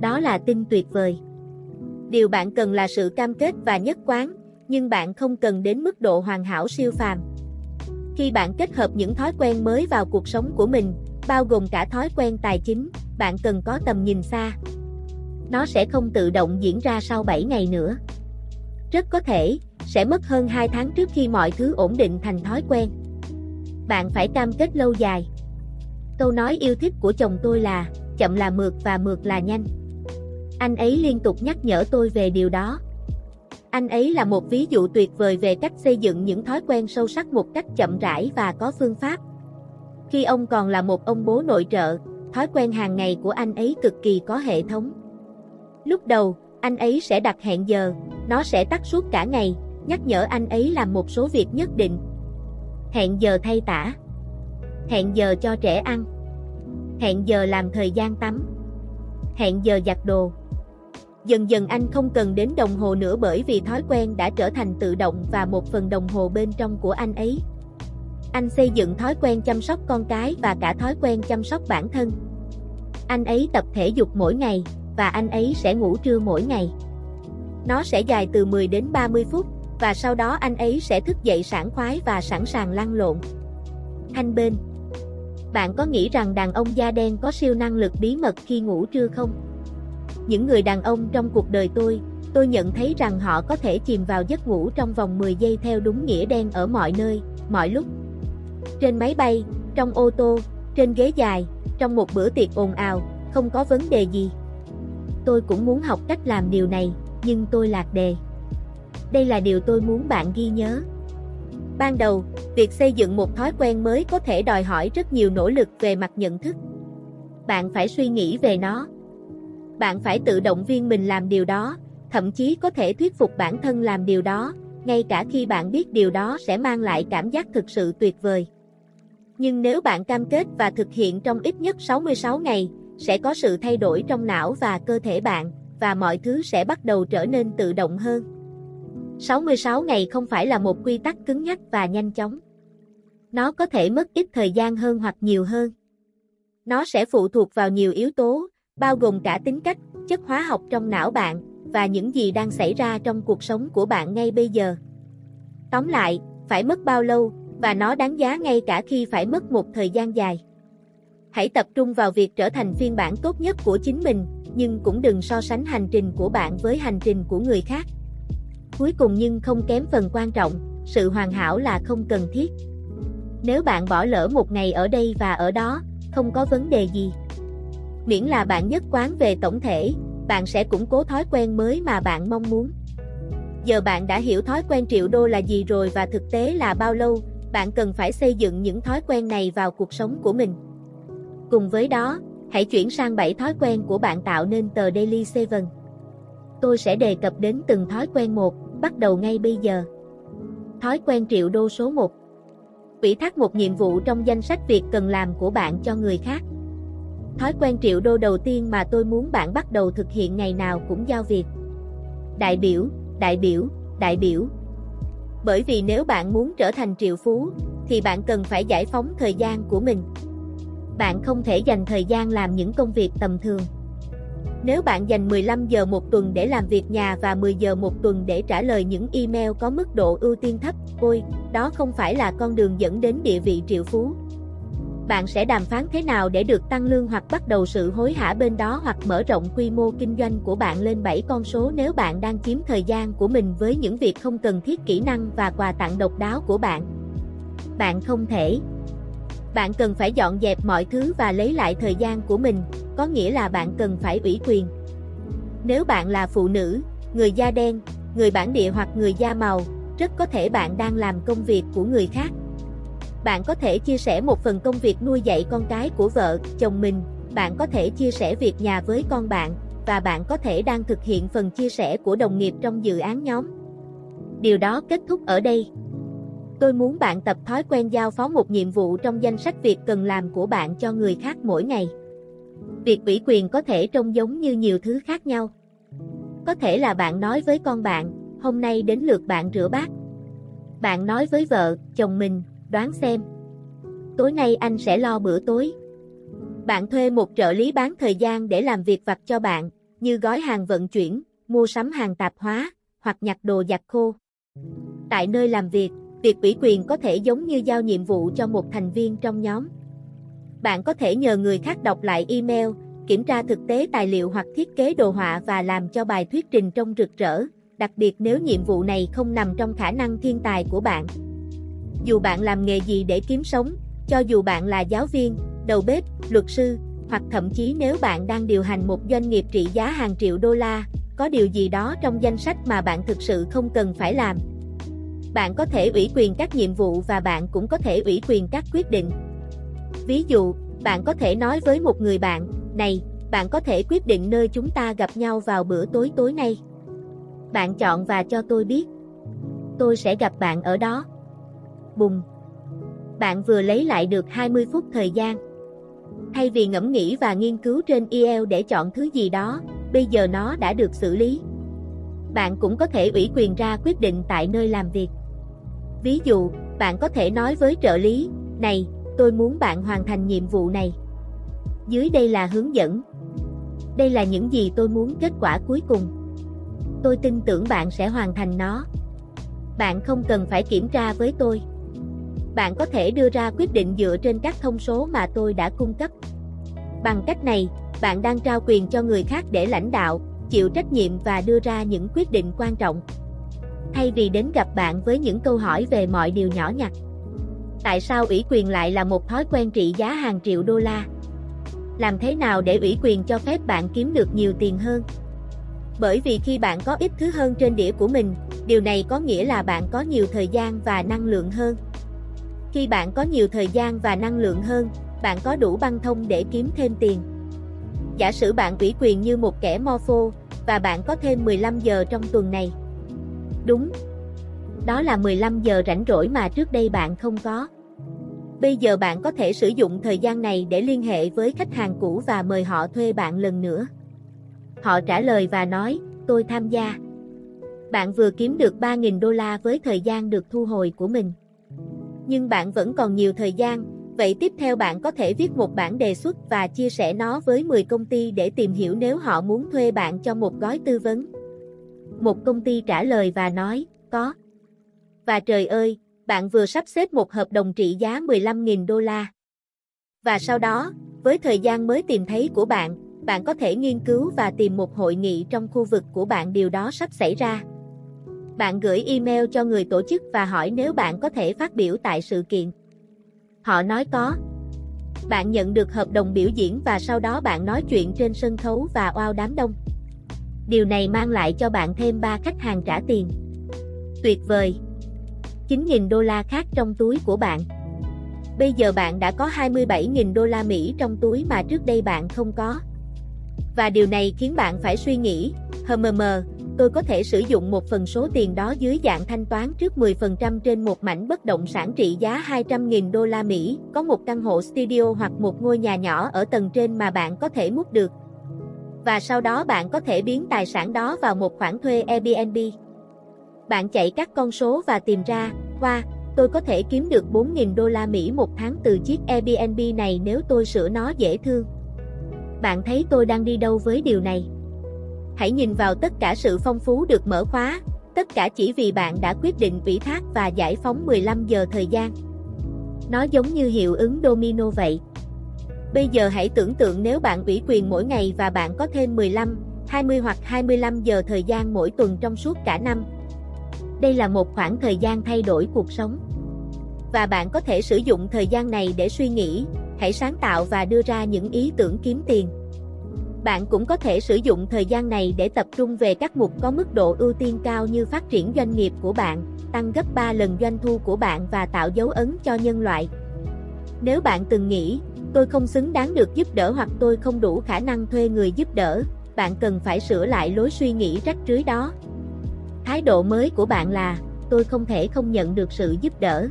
Đó là tin tuyệt vời. Điều bạn cần là sự cam kết và nhất quán, nhưng bạn không cần đến mức độ hoàn hảo siêu phàm. Khi bạn kết hợp những thói quen mới vào cuộc sống của mình, bao gồm cả thói quen tài chính, bạn cần có tầm nhìn xa. Nó sẽ không tự động diễn ra sau 7 ngày nữa. Rất có thể, sẽ mất hơn 2 tháng trước khi mọi thứ ổn định thành thói quen. Bạn phải cam kết lâu dài. Câu nói yêu thích của chồng tôi là, chậm là mượt và mượt là nhanh. Anh ấy liên tục nhắc nhở tôi về điều đó. Anh ấy là một ví dụ tuyệt vời về cách xây dựng những thói quen sâu sắc một cách chậm rãi và có phương pháp. Khi ông còn là một ông bố nội trợ, thói quen hàng ngày của anh ấy cực kỳ có hệ thống. Lúc đầu, anh ấy sẽ đặt hẹn giờ, nó sẽ tắt suốt cả ngày, nhắc nhở anh ấy làm một số việc nhất định. Hẹn giờ thay tả. Hẹn giờ cho trẻ ăn. Hẹn giờ làm thời gian tắm. Hẹn giờ giặt đồ. Dần dần anh không cần đến đồng hồ nữa bởi vì thói quen đã trở thành tự động và một phần đồng hồ bên trong của anh ấy. Anh xây dựng thói quen chăm sóc con cái và cả thói quen chăm sóc bản thân. Anh ấy tập thể dục mỗi ngày, và anh ấy sẽ ngủ trưa mỗi ngày. Nó sẽ dài từ 10 đến 30 phút, và sau đó anh ấy sẽ thức dậy sảng khoái và sẵn sàng lăn lộn. Anh bên Bạn có nghĩ rằng đàn ông da đen có siêu năng lực bí mật khi ngủ trưa không? Những người đàn ông trong cuộc đời tôi, tôi nhận thấy rằng họ có thể chìm vào giấc ngủ trong vòng 10 giây theo đúng nghĩa đen ở mọi nơi, mọi lúc. Trên máy bay, trong ô tô, trên ghế dài, trong một bữa tiệc ồn ào, không có vấn đề gì. Tôi cũng muốn học cách làm điều này, nhưng tôi lạc đề. Đây là điều tôi muốn bạn ghi nhớ. Ban đầu, việc xây dựng một thói quen mới có thể đòi hỏi rất nhiều nỗ lực về mặt nhận thức. Bạn phải suy nghĩ về nó. Bạn phải tự động viên mình làm điều đó, thậm chí có thể thuyết phục bản thân làm điều đó, ngay cả khi bạn biết điều đó sẽ mang lại cảm giác thực sự tuyệt vời. Nhưng nếu bạn cam kết và thực hiện trong ít nhất 66 ngày, sẽ có sự thay đổi trong não và cơ thể bạn, và mọi thứ sẽ bắt đầu trở nên tự động hơn. 66 ngày không phải là một quy tắc cứng nhắc và nhanh chóng. Nó có thể mất ít thời gian hơn hoặc nhiều hơn. Nó sẽ phụ thuộc vào nhiều yếu tố, bao gồm cả tính cách, chất hóa học trong não bạn, và những gì đang xảy ra trong cuộc sống của bạn ngay bây giờ. Tóm lại, phải mất bao lâu, và nó đáng giá ngay cả khi phải mất một thời gian dài. Hãy tập trung vào việc trở thành phiên bản tốt nhất của chính mình, nhưng cũng đừng so sánh hành trình của bạn với hành trình của người khác. Cuối cùng nhưng không kém phần quan trọng, sự hoàn hảo là không cần thiết. Nếu bạn bỏ lỡ một ngày ở đây và ở đó, không có vấn đề gì. Miễn là bạn nhất quán về tổng thể, bạn sẽ củng cố thói quen mới mà bạn mong muốn. Giờ bạn đã hiểu thói quen triệu đô là gì rồi và thực tế là bao lâu, bạn cần phải xây dựng những thói quen này vào cuộc sống của mình. Cùng với đó, hãy chuyển sang 7 thói quen của bạn tạo nên tờ Daily 7. Tôi sẽ đề cập đến từng thói quen một, bắt đầu ngay bây giờ. Thói quen triệu đô số 1 Ủy thác một nhiệm vụ trong danh sách việc cần làm của bạn cho người khác. Thói quen triệu đô đầu tiên mà tôi muốn bạn bắt đầu thực hiện ngày nào cũng giao việc, đại biểu, đại biểu, đại biểu. Bởi vì nếu bạn muốn trở thành triệu phú, thì bạn cần phải giải phóng thời gian của mình. Bạn không thể dành thời gian làm những công việc tầm thường. Nếu bạn dành 15 giờ một tuần để làm việc nhà và 10 giờ một tuần để trả lời những email có mức độ ưu tiên thấp, ôi, đó không phải là con đường dẫn đến địa vị triệu phú. Bạn sẽ đàm phán thế nào để được tăng lương hoặc bắt đầu sự hối hả bên đó hoặc mở rộng quy mô kinh doanh của bạn lên 7 con số nếu bạn đang chiếm thời gian của mình với những việc không cần thiết kỹ năng và quà tặng độc đáo của bạn. Bạn không thể bạn cần phải dọn dẹp mọi thứ và lấy lại thời gian của mình, có nghĩa là bạn cần phải ủy quyền. Nếu bạn là phụ nữ, người da đen, người bản địa hoặc người da màu, rất có thể bạn đang làm công việc của người khác. Bạn có thể chia sẻ một phần công việc nuôi dạy con cái của vợ, chồng mình, bạn có thể chia sẻ việc nhà với con bạn, và bạn có thể đang thực hiện phần chia sẻ của đồng nghiệp trong dự án nhóm. Điều đó kết thúc ở đây. Tôi muốn bạn tập thói quen giao phó một nhiệm vụ trong danh sách việc cần làm của bạn cho người khác mỗi ngày. Việc ủy quyền có thể trông giống như nhiều thứ khác nhau. Có thể là bạn nói với con bạn, hôm nay đến lượt bạn rửa bát. Bạn nói với vợ, chồng mình, đoán xem. Tối nay anh sẽ lo bữa tối. Bạn thuê một trợ lý bán thời gian để làm việc vặt cho bạn, như gói hàng vận chuyển, mua sắm hàng tạp hóa, hoặc nhặt đồ giặt khô. Tại nơi làm việc, Việc ủy quyền có thể giống như giao nhiệm vụ cho một thành viên trong nhóm. Bạn có thể nhờ người khác đọc lại email, kiểm tra thực tế tài liệu hoặc thiết kế đồ họa và làm cho bài thuyết trình trông rực rỡ, đặc biệt nếu nhiệm vụ này không nằm trong khả năng thiên tài của bạn. Dù bạn làm nghề gì để kiếm sống, cho dù bạn là giáo viên, đầu bếp, luật sư, hoặc thậm chí nếu bạn đang điều hành một doanh nghiệp trị giá hàng triệu đô la, có điều gì đó trong danh sách mà bạn thực sự không cần phải làm. Bạn có thể ủy quyền các nhiệm vụ và bạn cũng có thể ủy quyền các quyết định. Ví dụ, bạn có thể nói với một người bạn, này, bạn có thể quyết định nơi chúng ta gặp nhau vào bữa tối tối nay. Bạn chọn và cho tôi biết. Tôi sẽ gặp bạn ở đó. Bùng. Bạn vừa lấy lại được 20 phút thời gian. Thay vì ngẫm nghĩ và nghiên cứu trên EL để chọn thứ gì đó, bây giờ nó đã được xử lý. Bạn cũng có thể ủy quyền ra quyết định tại nơi làm việc. Ví dụ, bạn có thể nói với trợ lý, này, tôi muốn bạn hoàn thành nhiệm vụ này. Dưới đây là hướng dẫn. Đây là những gì tôi muốn kết quả cuối cùng. Tôi tin tưởng bạn sẽ hoàn thành nó. Bạn không cần phải kiểm tra với tôi. Bạn có thể đưa ra quyết định dựa trên các thông số mà tôi đã cung cấp. Bằng cách này, bạn đang trao quyền cho người khác để lãnh đạo, chịu trách nhiệm và đưa ra những quyết định quan trọng thay vì đến gặp bạn với những câu hỏi về mọi điều nhỏ nhặt. Tại sao ủy quyền lại là một thói quen trị giá hàng triệu đô la? Làm thế nào để ủy quyền cho phép bạn kiếm được nhiều tiền hơn? Bởi vì khi bạn có ít thứ hơn trên đĩa của mình, điều này có nghĩa là bạn có nhiều thời gian và năng lượng hơn. Khi bạn có nhiều thời gian và năng lượng hơn, bạn có đủ băng thông để kiếm thêm tiền. Giả sử bạn ủy quyền như một kẻ morpho, và bạn có thêm 15 giờ trong tuần này. Đúng. Đó là 15 giờ rảnh rỗi mà trước đây bạn không có. Bây giờ bạn có thể sử dụng thời gian này để liên hệ với khách hàng cũ và mời họ thuê bạn lần nữa. Họ trả lời và nói, tôi tham gia. Bạn vừa kiếm được 3.000 đô la với thời gian được thu hồi của mình. Nhưng bạn vẫn còn nhiều thời gian, vậy tiếp theo bạn có thể viết một bản đề xuất và chia sẻ nó với 10 công ty để tìm hiểu nếu họ muốn thuê bạn cho một gói tư vấn. Một công ty trả lời và nói, có. Và trời ơi, bạn vừa sắp xếp một hợp đồng trị giá 15.000 đô la. Và sau đó, với thời gian mới tìm thấy của bạn, bạn có thể nghiên cứu và tìm một hội nghị trong khu vực của bạn điều đó sắp xảy ra. Bạn gửi email cho người tổ chức và hỏi nếu bạn có thể phát biểu tại sự kiện. Họ nói có. Bạn nhận được hợp đồng biểu diễn và sau đó bạn nói chuyện trên sân khấu và oao đám đông. Điều này mang lại cho bạn thêm 3 khách hàng trả tiền. Tuyệt vời! 9.000 đô la khác trong túi của bạn. Bây giờ bạn đã có 27.000 đô la Mỹ trong túi mà trước đây bạn không có. Và điều này khiến bạn phải suy nghĩ, hờ mờ mờ, tôi có thể sử dụng một phần số tiền đó dưới dạng thanh toán trước 10% trên một mảnh bất động sản trị giá 200.000 đô la Mỹ, có một căn hộ studio hoặc một ngôi nhà nhỏ ở tầng trên mà bạn có thể mút được. Và sau đó bạn có thể biến tài sản đó vào một khoản thuê Airbnb. Bạn chạy các con số và tìm ra, wow, tôi có thể kiếm được 4.000 đô la Mỹ một tháng từ chiếc Airbnb này nếu tôi sửa nó dễ thương. Bạn thấy tôi đang đi đâu với điều này? Hãy nhìn vào tất cả sự phong phú được mở khóa, tất cả chỉ vì bạn đã quyết định ủy thác và giải phóng 15 giờ thời gian. Nó giống như hiệu ứng domino vậy. Bây giờ hãy tưởng tượng nếu bạn ủy quyền mỗi ngày và bạn có thêm 15, 20 hoặc 25 giờ thời gian mỗi tuần trong suốt cả năm. Đây là một khoảng thời gian thay đổi cuộc sống. Và bạn có thể sử dụng thời gian này để suy nghĩ, hãy sáng tạo và đưa ra những ý tưởng kiếm tiền. Bạn cũng có thể sử dụng thời gian này để tập trung về các mục có mức độ ưu tiên cao như phát triển doanh nghiệp của bạn, tăng gấp 3 lần doanh thu của bạn và tạo dấu ấn cho nhân loại. Nếu bạn từng nghĩ, tôi không xứng đáng được giúp đỡ hoặc tôi không đủ khả năng thuê người giúp đỡ, bạn cần phải sửa lại lối suy nghĩ rắc rưới đó. Thái độ mới của bạn là, tôi không thể không nhận được sự giúp đỡ.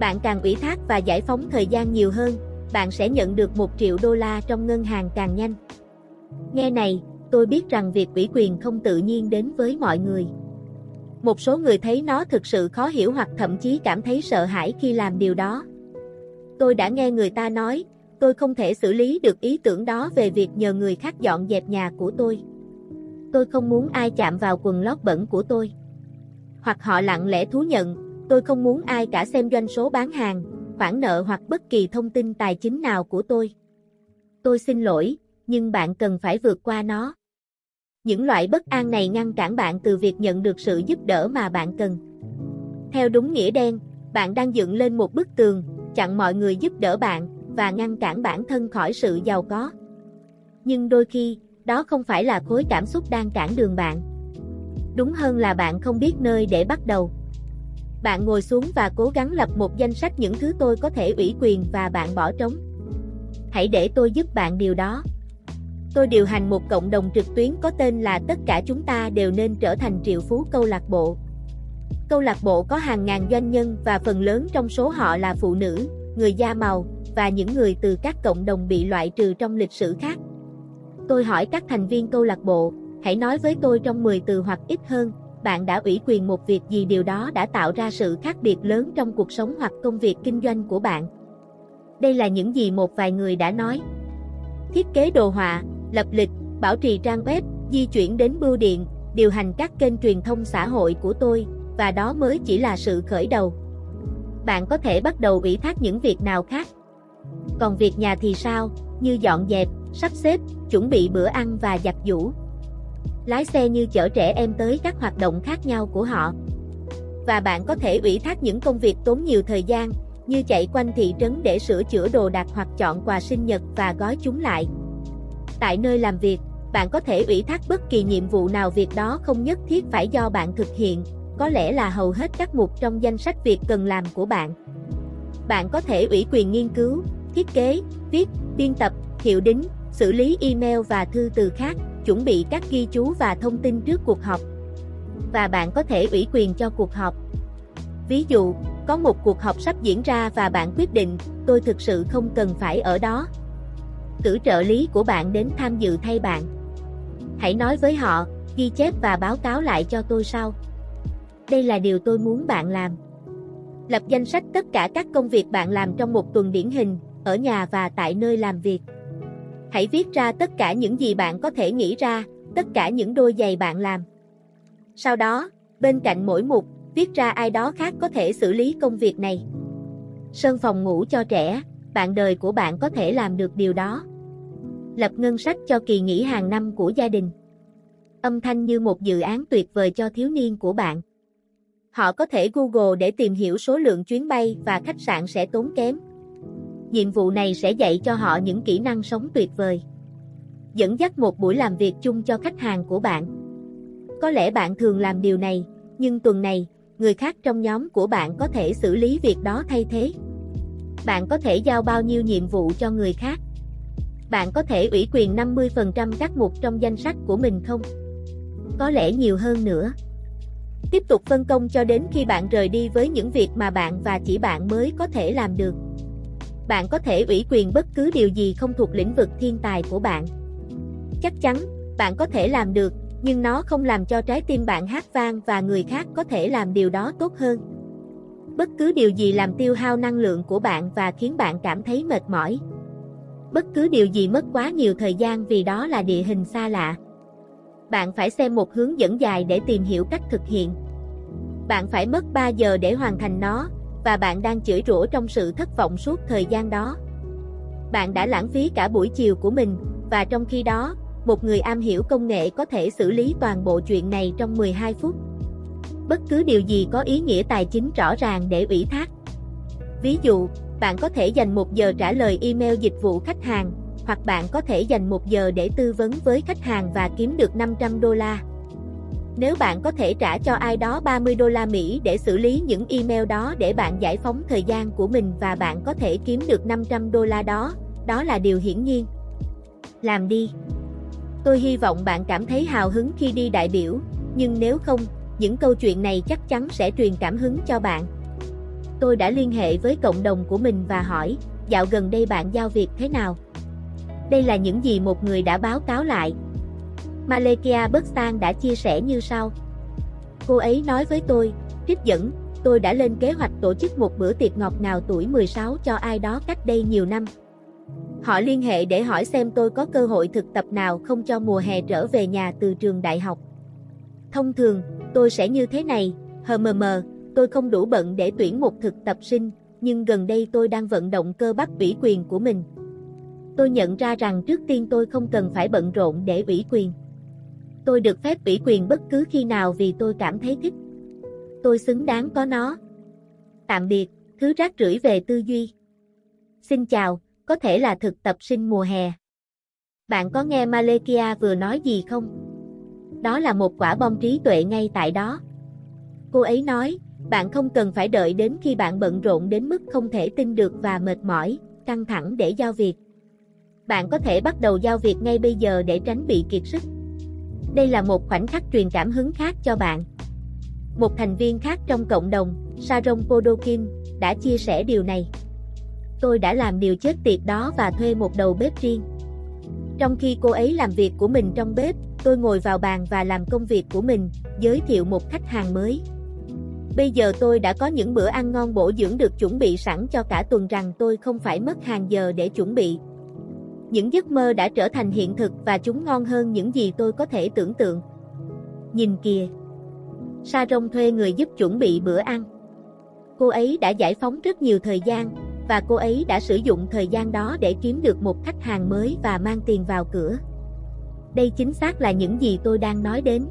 Bạn càng ủy thác và giải phóng thời gian nhiều hơn, bạn sẽ nhận được 1 triệu đô la trong ngân hàng càng nhanh. Nghe này, tôi biết rằng việc ủy quyền không tự nhiên đến với mọi người. Một số người thấy nó thực sự khó hiểu hoặc thậm chí cảm thấy sợ hãi khi làm điều đó. Tôi đã nghe người ta nói, tôi không thể xử lý được ý tưởng đó về việc nhờ người khác dọn dẹp nhà của tôi. Tôi không muốn ai chạm vào quần lót bẩn của tôi. Hoặc họ lặng lẽ thú nhận, tôi không muốn ai cả xem doanh số bán hàng, khoản nợ hoặc bất kỳ thông tin tài chính nào của tôi. Tôi xin lỗi, nhưng bạn cần phải vượt qua nó. Những loại bất an này ngăn cản bạn từ việc nhận được sự giúp đỡ mà bạn cần. Theo đúng nghĩa đen, bạn đang dựng lên một bức tường, chặn mọi người giúp đỡ bạn và ngăn cản bản thân khỏi sự giàu có. Nhưng đôi khi, đó không phải là khối cảm xúc đang cản đường bạn. Đúng hơn là bạn không biết nơi để bắt đầu. Bạn ngồi xuống và cố gắng lập một danh sách những thứ tôi có thể ủy quyền và bạn bỏ trống. Hãy để tôi giúp bạn điều đó. Tôi điều hành một cộng đồng trực tuyến có tên là Tất cả chúng ta đều nên trở thành triệu phú câu lạc bộ. Câu lạc bộ có hàng ngàn doanh nhân và phần lớn trong số họ là phụ nữ, người da màu và những người từ các cộng đồng bị loại trừ trong lịch sử khác. Tôi hỏi các thành viên câu lạc bộ, hãy nói với tôi trong 10 từ hoặc ít hơn, bạn đã ủy quyền một việc gì điều đó đã tạo ra sự khác biệt lớn trong cuộc sống hoặc công việc kinh doanh của bạn. Đây là những gì một vài người đã nói. Thiết kế đồ họa, lập lịch, bảo trì trang web, di chuyển đến bưu điện, điều hành các kênh truyền thông xã hội của tôi, và đó mới chỉ là sự khởi đầu. Bạn có thể bắt đầu ủy thác những việc nào khác. Còn việc nhà thì sao, như dọn dẹp, sắp xếp, chuẩn bị bữa ăn và giặt giũ. Lái xe như chở trẻ em tới các hoạt động khác nhau của họ. Và bạn có thể ủy thác những công việc tốn nhiều thời gian, như chạy quanh thị trấn để sửa chữa đồ đạc hoặc chọn quà sinh nhật và gói chúng lại. Tại nơi làm việc, bạn có thể ủy thác bất kỳ nhiệm vụ nào việc đó không nhất thiết phải do bạn thực hiện, có lẽ là hầu hết các mục trong danh sách việc cần làm của bạn. Bạn có thể ủy quyền nghiên cứu, thiết kế, viết, biên tập, hiệu đính, xử lý email và thư từ khác, chuẩn bị các ghi chú và thông tin trước cuộc họp. Và bạn có thể ủy quyền cho cuộc họp. Ví dụ, có một cuộc họp sắp diễn ra và bạn quyết định, tôi thực sự không cần phải ở đó, cử trợ lý của bạn đến tham dự thay bạn. Hãy nói với họ, ghi chép và báo cáo lại cho tôi sau. Đây là điều tôi muốn bạn làm. Lập danh sách tất cả các công việc bạn làm trong một tuần điển hình, ở nhà và tại nơi làm việc. Hãy viết ra tất cả những gì bạn có thể nghĩ ra, tất cả những đôi giày bạn làm. Sau đó, bên cạnh mỗi mục, viết ra ai đó khác có thể xử lý công việc này. Sơn phòng ngủ cho trẻ, bạn đời của bạn có thể làm được điều đó. Lập ngân sách cho kỳ nghỉ hàng năm của gia đình. Âm thanh như một dự án tuyệt vời cho thiếu niên của bạn. Họ có thể Google để tìm hiểu số lượng chuyến bay và khách sạn sẽ tốn kém. Nhiệm vụ này sẽ dạy cho họ những kỹ năng sống tuyệt vời. Dẫn dắt một buổi làm việc chung cho khách hàng của bạn. Có lẽ bạn thường làm điều này, nhưng tuần này, người khác trong nhóm của bạn có thể xử lý việc đó thay thế. Bạn có thể giao bao nhiêu nhiệm vụ cho người khác? Bạn có thể ủy quyền 50% các mục trong danh sách của mình không? Có lẽ nhiều hơn nữa. Tiếp tục phân công cho đến khi bạn rời đi với những việc mà bạn và chỉ bạn mới có thể làm được. Bạn có thể ủy quyền bất cứ điều gì không thuộc lĩnh vực thiên tài của bạn. Chắc chắn, bạn có thể làm được, nhưng nó không làm cho trái tim bạn hát vang và người khác có thể làm điều đó tốt hơn. Bất cứ điều gì làm tiêu hao năng lượng của bạn và khiến bạn cảm thấy mệt mỏi. Bất cứ điều gì mất quá nhiều thời gian vì đó là địa hình xa lạ. Bạn phải xem một hướng dẫn dài để tìm hiểu cách thực hiện. Bạn phải mất 3 giờ để hoàn thành nó, và bạn đang chửi rủa trong sự thất vọng suốt thời gian đó. Bạn đã lãng phí cả buổi chiều của mình, và trong khi đó, một người am hiểu công nghệ có thể xử lý toàn bộ chuyện này trong 12 phút. Bất cứ điều gì có ý nghĩa tài chính rõ ràng để ủy thác. Ví dụ, bạn có thể dành một giờ trả lời email dịch vụ khách hàng, hoặc bạn có thể dành một giờ để tư vấn với khách hàng và kiếm được 500 đô la. Nếu bạn có thể trả cho ai đó 30 đô la Mỹ để xử lý những email đó để bạn giải phóng thời gian của mình và bạn có thể kiếm được 500 đô la đó, đó là điều hiển nhiên. Làm đi. Tôi hy vọng bạn cảm thấy hào hứng khi đi đại biểu, nhưng nếu không, những câu chuyện này chắc chắn sẽ truyền cảm hứng cho bạn. Tôi đã liên hệ với cộng đồng của mình và hỏi, dạo gần đây bạn giao việc thế nào? Đây là những gì một người đã báo cáo lại. Malekia Burstan đã chia sẻ như sau. Cô ấy nói với tôi, trích dẫn, tôi đã lên kế hoạch tổ chức một bữa tiệc ngọt ngào tuổi 16 cho ai đó cách đây nhiều năm. Họ liên hệ để hỏi xem tôi có cơ hội thực tập nào không cho mùa hè trở về nhà từ trường đại học. Thông thường, tôi sẽ như thế này, hờ mờ mờ, tôi không đủ bận để tuyển một thực tập sinh, nhưng gần đây tôi đang vận động cơ bắp ủy quyền của mình. Tôi nhận ra rằng trước tiên tôi không cần phải bận rộn để ủy quyền. Tôi được phép ủy quyền bất cứ khi nào vì tôi cảm thấy thích. Tôi xứng đáng có nó. Tạm biệt, thứ rác rưởi về tư duy. Xin chào, có thể là thực tập sinh mùa hè. Bạn có nghe Malekia vừa nói gì không? Đó là một quả bom trí tuệ ngay tại đó. Cô ấy nói, bạn không cần phải đợi đến khi bạn bận rộn đến mức không thể tin được và mệt mỏi, căng thẳng để giao việc. Bạn có thể bắt đầu giao việc ngay bây giờ để tránh bị kiệt sức. Đây là một khoảnh khắc truyền cảm hứng khác cho bạn. Một thành viên khác trong cộng đồng, Sharon Podokin, đã chia sẻ điều này. Tôi đã làm điều chết tiệt đó và thuê một đầu bếp riêng. Trong khi cô ấy làm việc của mình trong bếp, tôi ngồi vào bàn và làm công việc của mình, giới thiệu một khách hàng mới. Bây giờ tôi đã có những bữa ăn ngon bổ dưỡng được chuẩn bị sẵn cho cả tuần rằng tôi không phải mất hàng giờ để chuẩn bị. Những giấc mơ đã trở thành hiện thực và chúng ngon hơn những gì tôi có thể tưởng tượng. Nhìn kìa! Sa Rong thuê người giúp chuẩn bị bữa ăn. Cô ấy đã giải phóng rất nhiều thời gian, và cô ấy đã sử dụng thời gian đó để kiếm được một khách hàng mới và mang tiền vào cửa. Đây chính xác là những gì tôi đang nói đến.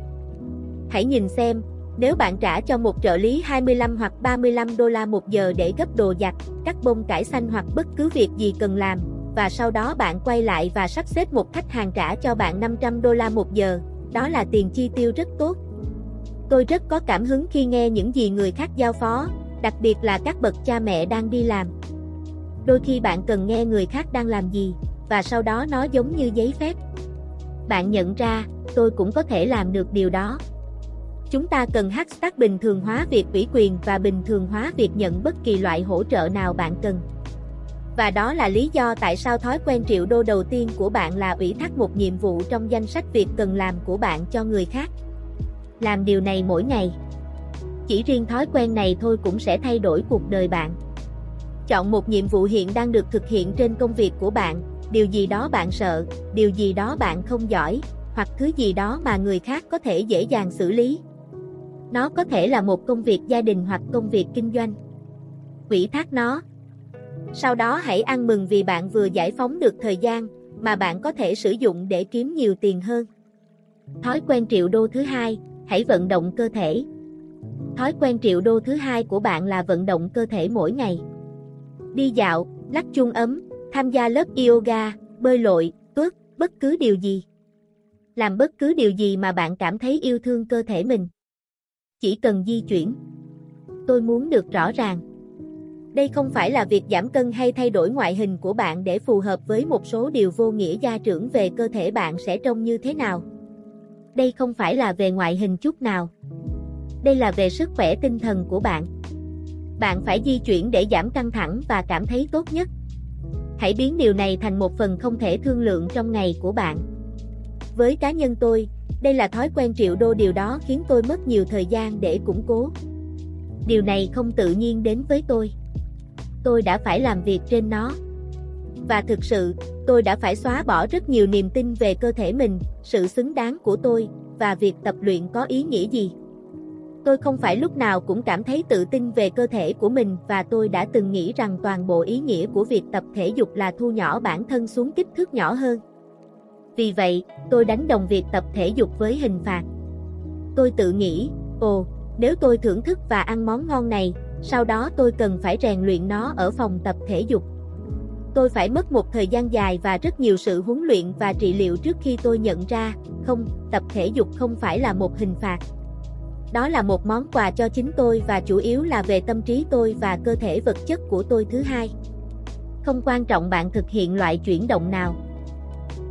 Hãy nhìn xem, nếu bạn trả cho một trợ lý 25 hoặc 35 đô la một giờ để gấp đồ giặt, cắt bông cải xanh hoặc bất cứ việc gì cần làm, và sau đó bạn quay lại và sắp xếp một khách hàng trả cho bạn 500 đô la một giờ, đó là tiền chi tiêu rất tốt. Tôi rất có cảm hứng khi nghe những gì người khác giao phó, đặc biệt là các bậc cha mẹ đang đi làm. Đôi khi bạn cần nghe người khác đang làm gì, và sau đó nó giống như giấy phép. Bạn nhận ra, tôi cũng có thể làm được điều đó. Chúng ta cần hashtag bình thường hóa việc ủy quyền và bình thường hóa việc nhận bất kỳ loại hỗ trợ nào bạn cần. Và đó là lý do tại sao thói quen triệu đô đầu tiên của bạn là ủy thác một nhiệm vụ trong danh sách việc cần làm của bạn cho người khác. Làm điều này mỗi ngày. Chỉ riêng thói quen này thôi cũng sẽ thay đổi cuộc đời bạn. Chọn một nhiệm vụ hiện đang được thực hiện trên công việc của bạn, điều gì đó bạn sợ, điều gì đó bạn không giỏi, hoặc thứ gì đó mà người khác có thể dễ dàng xử lý. Nó có thể là một công việc gia đình hoặc công việc kinh doanh. ủy thác nó. Sau đó hãy ăn mừng vì bạn vừa giải phóng được thời gian mà bạn có thể sử dụng để kiếm nhiều tiền hơn. Thói quen triệu đô thứ hai, hãy vận động cơ thể. Thói quen triệu đô thứ hai của bạn là vận động cơ thể mỗi ngày. Đi dạo, lắc chuông ấm, tham gia lớp yoga, bơi lội, tuốt, bất cứ điều gì. Làm bất cứ điều gì mà bạn cảm thấy yêu thương cơ thể mình. Chỉ cần di chuyển. Tôi muốn được rõ ràng. Đây không phải là việc giảm cân hay thay đổi ngoại hình của bạn để phù hợp với một số điều vô nghĩa gia trưởng về cơ thể bạn sẽ trông như thế nào. Đây không phải là về ngoại hình chút nào. Đây là về sức khỏe tinh thần của bạn. Bạn phải di chuyển để giảm căng thẳng và cảm thấy tốt nhất. Hãy biến điều này thành một phần không thể thương lượng trong ngày của bạn. Với cá nhân tôi, đây là thói quen triệu đô điều đó khiến tôi mất nhiều thời gian để củng cố. Điều này không tự nhiên đến với tôi. Tôi đã phải làm việc trên nó. Và thực sự, tôi đã phải xóa bỏ rất nhiều niềm tin về cơ thể mình, sự xứng đáng của tôi, và việc tập luyện có ý nghĩa gì. Tôi không phải lúc nào cũng cảm thấy tự tin về cơ thể của mình và tôi đã từng nghĩ rằng toàn bộ ý nghĩa của việc tập thể dục là thu nhỏ bản thân xuống kích thước nhỏ hơn. Vì vậy, tôi đánh đồng việc tập thể dục với hình phạt. Tôi tự nghĩ, ồ, nếu tôi thưởng thức và ăn món ngon này, sau đó tôi cần phải rèn luyện nó ở phòng tập thể dục. Tôi phải mất một thời gian dài và rất nhiều sự huấn luyện và trị liệu trước khi tôi nhận ra, không, tập thể dục không phải là một hình phạt. Đó là một món quà cho chính tôi và chủ yếu là về tâm trí tôi và cơ thể vật chất của tôi thứ hai. Không quan trọng bạn thực hiện loại chuyển động nào.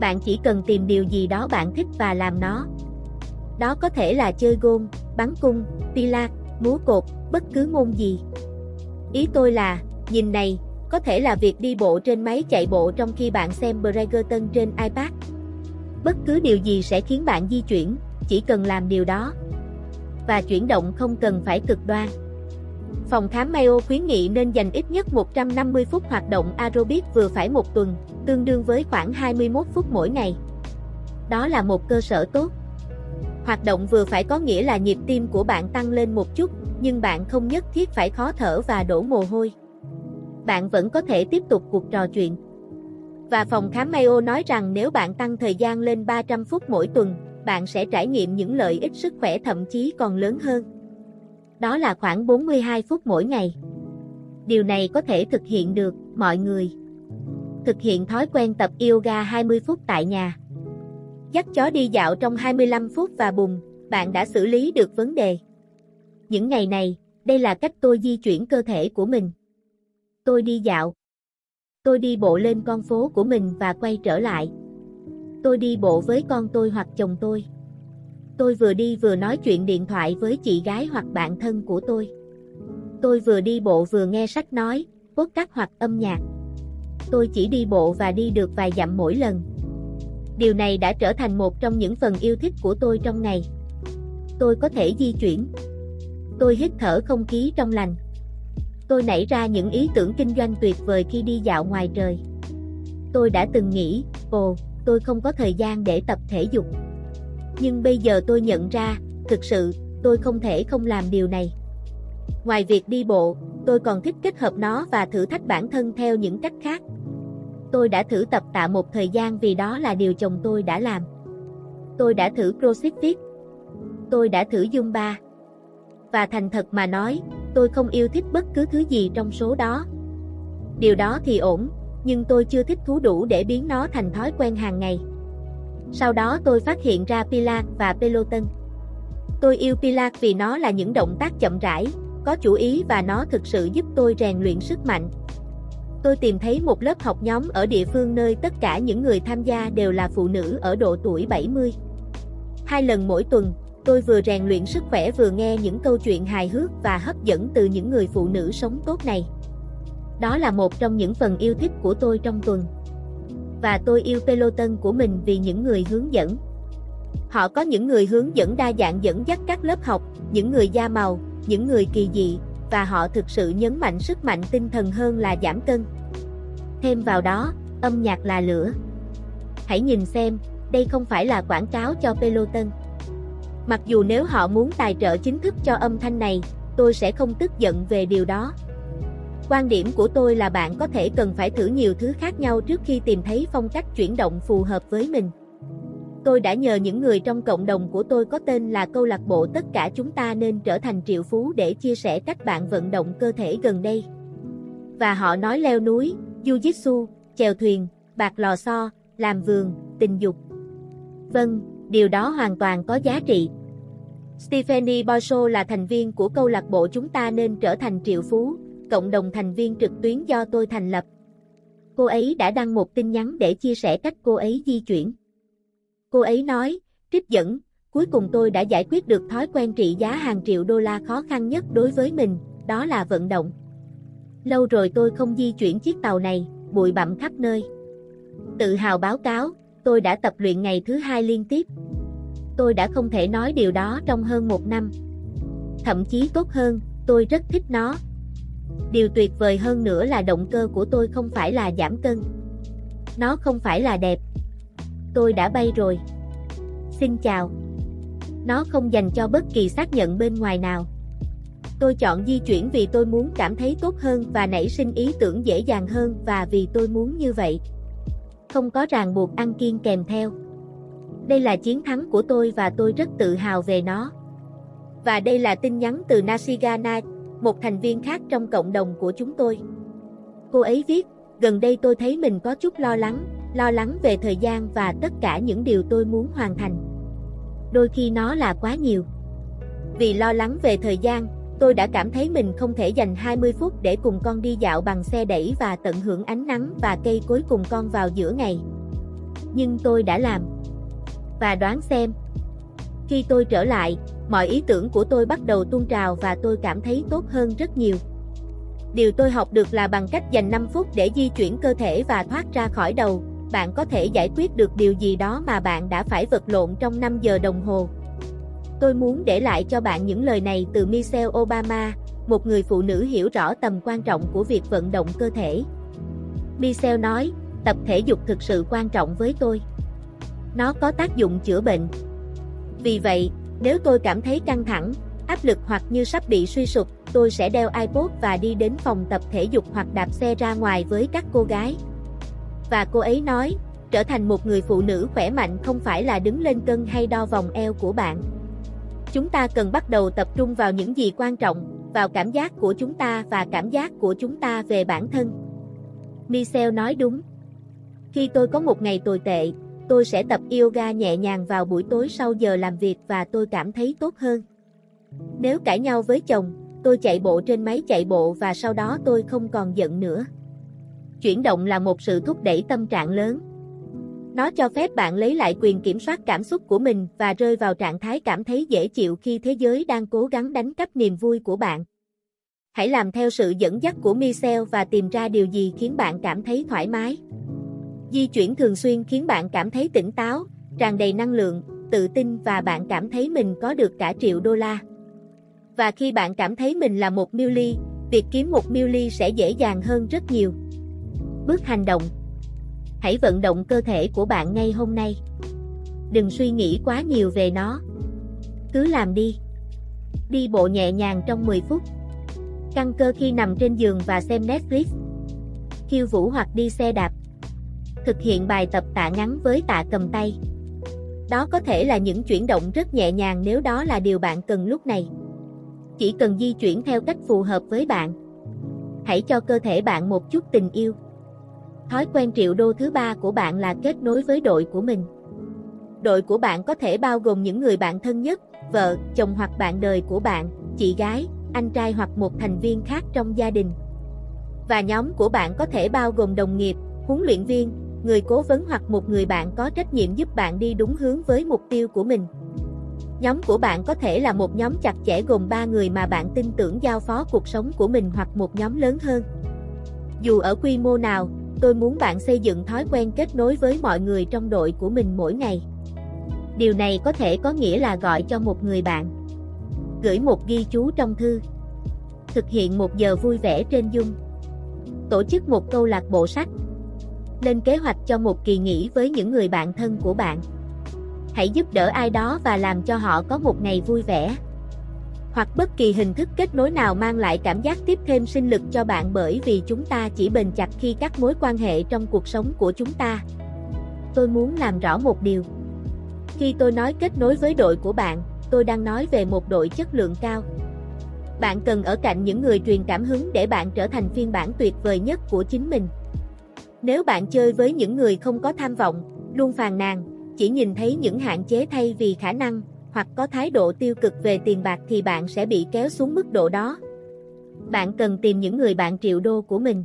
Bạn chỉ cần tìm điều gì đó bạn thích và làm nó. Đó có thể là chơi gôn, bắn cung, pilates, múa cột, bất cứ môn gì. Ý tôi là, nhìn này, có thể là việc đi bộ trên máy chạy bộ trong khi bạn xem Bridgerton trên iPad. Bất cứ điều gì sẽ khiến bạn di chuyển, chỉ cần làm điều đó. Và chuyển động không cần phải cực đoan. Phòng khám Mayo khuyến nghị nên dành ít nhất 150 phút hoạt động aerobic vừa phải một tuần, tương đương với khoảng 21 phút mỗi ngày. Đó là một cơ sở tốt. Hoạt động vừa phải có nghĩa là nhịp tim của bạn tăng lên một chút, nhưng bạn không nhất thiết phải khó thở và đổ mồ hôi. Bạn vẫn có thể tiếp tục cuộc trò chuyện. Và phòng khám Mayo nói rằng nếu bạn tăng thời gian lên 300 phút mỗi tuần, bạn sẽ trải nghiệm những lợi ích sức khỏe thậm chí còn lớn hơn. Đó là khoảng 42 phút mỗi ngày. Điều này có thể thực hiện được, mọi người. Thực hiện thói quen tập yoga 20 phút tại nhà. Dắt chó đi dạo trong 25 phút và bùng, bạn đã xử lý được vấn đề. Những ngày này, đây là cách tôi di chuyển cơ thể của mình. Tôi đi dạo. Tôi đi bộ lên con phố của mình và quay trở lại. Tôi đi bộ với con tôi hoặc chồng tôi. Tôi vừa đi vừa nói chuyện điện thoại với chị gái hoặc bạn thân của tôi. Tôi vừa đi bộ vừa nghe sách nói, podcast hoặc âm nhạc. Tôi chỉ đi bộ và đi được vài dặm mỗi lần. Điều này đã trở thành một trong những phần yêu thích của tôi trong ngày. Tôi có thể di chuyển. Tôi hít thở không khí trong lành. Tôi nảy ra những ý tưởng kinh doanh tuyệt vời khi đi dạo ngoài trời. Tôi đã từng nghĩ, ồ, tôi không có thời gian để tập thể dục. Nhưng bây giờ tôi nhận ra, thực sự, tôi không thể không làm điều này. Ngoài việc đi bộ, tôi còn thích kết hợp nó và thử thách bản thân theo những cách khác. Tôi đã thử tập tạ một thời gian vì đó là điều chồng tôi đã làm. Tôi đã thử CrossFit. Tôi đã thử Zumba. Và thành thật mà nói, tôi không yêu thích bất cứ thứ gì trong số đó. Điều đó thì ổn, nhưng tôi chưa thích thú đủ để biến nó thành thói quen hàng ngày. Sau đó tôi phát hiện ra Pilates và Peloton. Tôi yêu Pilates vì nó là những động tác chậm rãi, có chủ ý và nó thực sự giúp tôi rèn luyện sức mạnh. Tôi tìm thấy một lớp học nhóm ở địa phương nơi tất cả những người tham gia đều là phụ nữ ở độ tuổi 70. Hai lần mỗi tuần, tôi vừa rèn luyện sức khỏe vừa nghe những câu chuyện hài hước và hấp dẫn từ những người phụ nữ sống tốt này. Đó là một trong những phần yêu thích của tôi trong tuần. Và tôi yêu Peloton của mình vì những người hướng dẫn. Họ có những người hướng dẫn đa dạng dẫn dắt các lớp học, những người da màu, những người kỳ dị, và họ thực sự nhấn mạnh sức mạnh tinh thần hơn là giảm cân. Thêm vào đó, âm nhạc là lửa. Hãy nhìn xem, đây không phải là quảng cáo cho Peloton. Mặc dù nếu họ muốn tài trợ chính thức cho âm thanh này, tôi sẽ không tức giận về điều đó. Quan điểm của tôi là bạn có thể cần phải thử nhiều thứ khác nhau trước khi tìm thấy phong cách chuyển động phù hợp với mình. Tôi đã nhờ những người trong cộng đồng của tôi có tên là câu lạc bộ tất cả chúng ta nên trở thành triệu phú để chia sẻ cách bạn vận động cơ thể gần đây. Và họ nói leo núi, jiu-jitsu, chèo thuyền, bạc lò xo, làm vườn, tình dục. Vâng, điều đó hoàn toàn có giá trị. Stephanie Borsho là thành viên của câu lạc bộ chúng ta nên trở thành triệu phú, cộng đồng thành viên trực tuyến do tôi thành lập. Cô ấy đã đăng một tin nhắn để chia sẻ cách cô ấy di chuyển. Cô ấy nói, trích dẫn, cuối cùng tôi đã giải quyết được thói quen trị giá hàng triệu đô la khó khăn nhất đối với mình, đó là vận động. Lâu rồi tôi không di chuyển chiếc tàu này, bụi bặm khắp nơi. Tự hào báo cáo, tôi đã tập luyện ngày thứ hai liên tiếp. Tôi đã không thể nói điều đó trong hơn một năm. Thậm chí tốt hơn, tôi rất thích nó. Điều tuyệt vời hơn nữa là động cơ của tôi không phải là giảm cân. Nó không phải là đẹp. Tôi đã bay rồi. Xin chào. Nó không dành cho bất kỳ xác nhận bên ngoài nào. Tôi chọn di chuyển vì tôi muốn cảm thấy tốt hơn và nảy sinh ý tưởng dễ dàng hơn và vì tôi muốn như vậy. Không có ràng buộc ăn kiêng kèm theo. Đây là chiến thắng của tôi và tôi rất tự hào về nó. Và đây là tin nhắn từ Nashigana, một thành viên khác trong cộng đồng của chúng tôi. Cô ấy viết, gần đây tôi thấy mình có chút lo lắng, lo lắng về thời gian và tất cả những điều tôi muốn hoàn thành. Đôi khi nó là quá nhiều. Vì lo lắng về thời gian, tôi đã cảm thấy mình không thể dành 20 phút để cùng con đi dạo bằng xe đẩy và tận hưởng ánh nắng và cây cối cùng con vào giữa ngày. Nhưng tôi đã làm. Và đoán xem. Khi tôi trở lại, mọi ý tưởng của tôi bắt đầu tuôn trào và tôi cảm thấy tốt hơn rất nhiều. Điều tôi học được là bằng cách dành 5 phút để di chuyển cơ thể và thoát ra khỏi đầu, bạn có thể giải quyết được điều gì đó mà bạn đã phải vật lộn trong 5 giờ đồng hồ. Tôi muốn để lại cho bạn những lời này từ Michelle Obama, một người phụ nữ hiểu rõ tầm quan trọng của việc vận động cơ thể. Michelle nói, tập thể dục thực sự quan trọng với tôi. Nó có tác dụng chữa bệnh. Vì vậy, nếu tôi cảm thấy căng thẳng, áp lực hoặc như sắp bị suy sụp, tôi sẽ đeo iPod và đi đến phòng tập thể dục hoặc đạp xe ra ngoài với các cô gái. Và cô ấy nói, trở thành một người phụ nữ khỏe mạnh không phải là đứng lên cân hay đo vòng eo của bạn. Chúng ta cần bắt đầu tập trung vào những gì quan trọng, vào cảm giác của chúng ta và cảm giác của chúng ta về bản thân. Michelle nói đúng. Khi tôi có một ngày tồi tệ, tôi sẽ tập yoga nhẹ nhàng vào buổi tối sau giờ làm việc và tôi cảm thấy tốt hơn. Nếu cãi nhau với chồng, tôi chạy bộ trên máy chạy bộ và sau đó tôi không còn giận nữa. Chuyển động là một sự thúc đẩy tâm trạng lớn. Nó cho phép bạn lấy lại quyền kiểm soát cảm xúc của mình và rơi vào trạng thái cảm thấy dễ chịu khi thế giới đang cố gắng đánh cắp niềm vui của bạn. Hãy làm theo sự dẫn dắt của Michelle và tìm ra điều gì khiến bạn cảm thấy thoải mái. Di chuyển thường xuyên khiến bạn cảm thấy tỉnh táo, tràn đầy năng lượng, tự tin và bạn cảm thấy mình có được cả triệu đô la. Và khi bạn cảm thấy mình là một miêu ly, việc kiếm một miêu ly sẽ dễ dàng hơn rất nhiều. Bước hành động Hãy vận động cơ thể của bạn ngay hôm nay. Đừng suy nghĩ quá nhiều về nó. Cứ làm đi. Đi bộ nhẹ nhàng trong 10 phút. Căng cơ khi nằm trên giường và xem Netflix. Khiêu vũ hoặc đi xe đạp. Thực hiện bài tập tạ ngắn với tạ cầm tay. Đó có thể là những chuyển động rất nhẹ nhàng nếu đó là điều bạn cần lúc này. Chỉ cần di chuyển theo cách phù hợp với bạn. Hãy cho cơ thể bạn một chút tình yêu. Thói quen triệu đô thứ ba của bạn là kết nối với đội của mình. Đội của bạn có thể bao gồm những người bạn thân nhất, vợ, chồng hoặc bạn đời của bạn, chị gái, anh trai hoặc một thành viên khác trong gia đình. Và nhóm của bạn có thể bao gồm đồng nghiệp, huấn luyện viên, người cố vấn hoặc một người bạn có trách nhiệm giúp bạn đi đúng hướng với mục tiêu của mình. Nhóm của bạn có thể là một nhóm chặt chẽ gồm 3 người mà bạn tin tưởng giao phó cuộc sống của mình hoặc một nhóm lớn hơn. Dù ở quy mô nào, tôi muốn bạn xây dựng thói quen kết nối với mọi người trong đội của mình mỗi ngày. Điều này có thể có nghĩa là gọi cho một người bạn, gửi một ghi chú trong thư, thực hiện một giờ vui vẻ trên Zoom, tổ chức một câu lạc bộ sách, lên kế hoạch cho một kỳ nghỉ với những người bạn thân của bạn. Hãy giúp đỡ ai đó và làm cho họ có một ngày vui vẻ. Hoặc bất kỳ hình thức kết nối nào mang lại cảm giác tiếp thêm sinh lực cho bạn bởi vì chúng ta chỉ bền chặt khi các mối quan hệ trong cuộc sống của chúng ta. Tôi muốn làm rõ một điều. Khi tôi nói kết nối với đội của bạn, tôi đang nói về một đội chất lượng cao. Bạn cần ở cạnh những người truyền cảm hứng để bạn trở thành phiên bản tuyệt vời nhất của chính mình. Nếu bạn chơi với những người không có tham vọng, luôn phàn nàn, chỉ nhìn thấy những hạn chế thay vì khả năng, hoặc có thái độ tiêu cực về tiền bạc thì bạn sẽ bị kéo xuống mức độ đó. Bạn cần tìm những người bạn triệu đô của mình.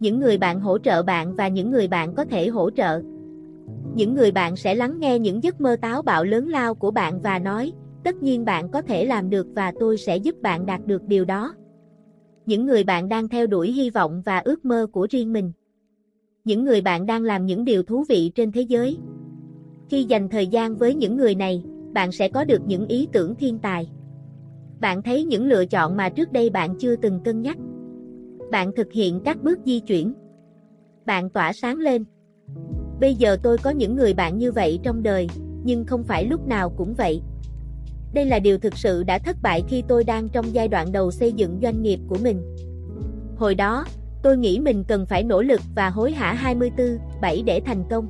Những người bạn hỗ trợ bạn và những người bạn có thể hỗ trợ. Những người bạn sẽ lắng nghe những giấc mơ táo bạo lớn lao của bạn và nói, tất nhiên bạn có thể làm được và tôi sẽ giúp bạn đạt được điều đó. Những người bạn đang theo đuổi hy vọng và ước mơ của riêng mình những người bạn đang làm những điều thú vị trên thế giới. Khi dành thời gian với những người này, bạn sẽ có được những ý tưởng thiên tài. Bạn thấy những lựa chọn mà trước đây bạn chưa từng cân nhắc. Bạn thực hiện các bước di chuyển. Bạn tỏa sáng lên. Bây giờ tôi có những người bạn như vậy trong đời, nhưng không phải lúc nào cũng vậy. Đây là điều thực sự đã thất bại khi tôi đang trong giai đoạn đầu xây dựng doanh nghiệp của mình. Hồi đó, tôi nghĩ mình cần phải nỗ lực và hối hả 24, 7 để thành công.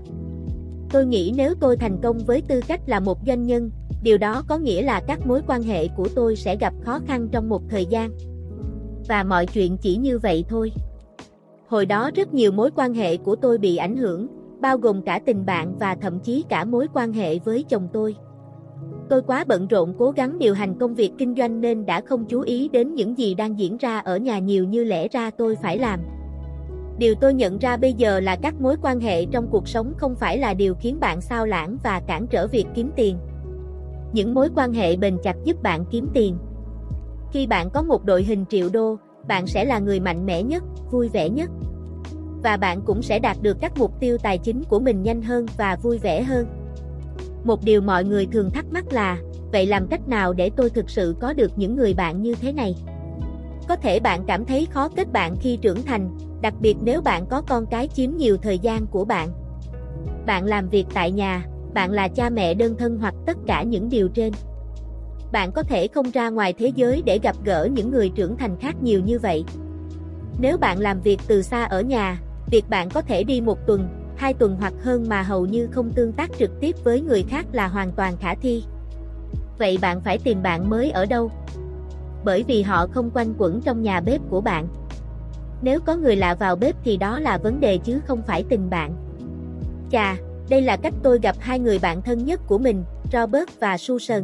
Tôi nghĩ nếu tôi thành công với tư cách là một doanh nhân, điều đó có nghĩa là các mối quan hệ của tôi sẽ gặp khó khăn trong một thời gian. Và mọi chuyện chỉ như vậy thôi. Hồi đó rất nhiều mối quan hệ của tôi bị ảnh hưởng, bao gồm cả tình bạn và thậm chí cả mối quan hệ với chồng tôi. Tôi quá bận rộn cố gắng điều hành công việc kinh doanh nên đã không chú ý đến những gì đang diễn ra ở nhà nhiều như lẽ ra tôi phải làm. Điều tôi nhận ra bây giờ là các mối quan hệ trong cuộc sống không phải là điều khiến bạn sao lãng và cản trở việc kiếm tiền. Những mối quan hệ bền chặt giúp bạn kiếm tiền. Khi bạn có một đội hình triệu đô, bạn sẽ là người mạnh mẽ nhất, vui vẻ nhất. Và bạn cũng sẽ đạt được các mục tiêu tài chính của mình nhanh hơn và vui vẻ hơn. Một điều mọi người thường thắc mắc là, vậy làm cách nào để tôi thực sự có được những người bạn như thế này? Có thể bạn cảm thấy khó kết bạn khi trưởng thành, đặc biệt nếu bạn có con cái chiếm nhiều thời gian của bạn. Bạn làm việc tại nhà, bạn là cha mẹ đơn thân hoặc tất cả những điều trên. Bạn có thể không ra ngoài thế giới để gặp gỡ những người trưởng thành khác nhiều như vậy. Nếu bạn làm việc từ xa ở nhà, việc bạn có thể đi một tuần, hai tuần hoặc hơn mà hầu như không tương tác trực tiếp với người khác là hoàn toàn khả thi. Vậy bạn phải tìm bạn mới ở đâu? Bởi vì họ không quanh quẩn trong nhà bếp của bạn. Nếu có người lạ vào bếp thì đó là vấn đề chứ không phải tình bạn. Chà, đây là cách tôi gặp hai người bạn thân nhất của mình, Robert và Susan.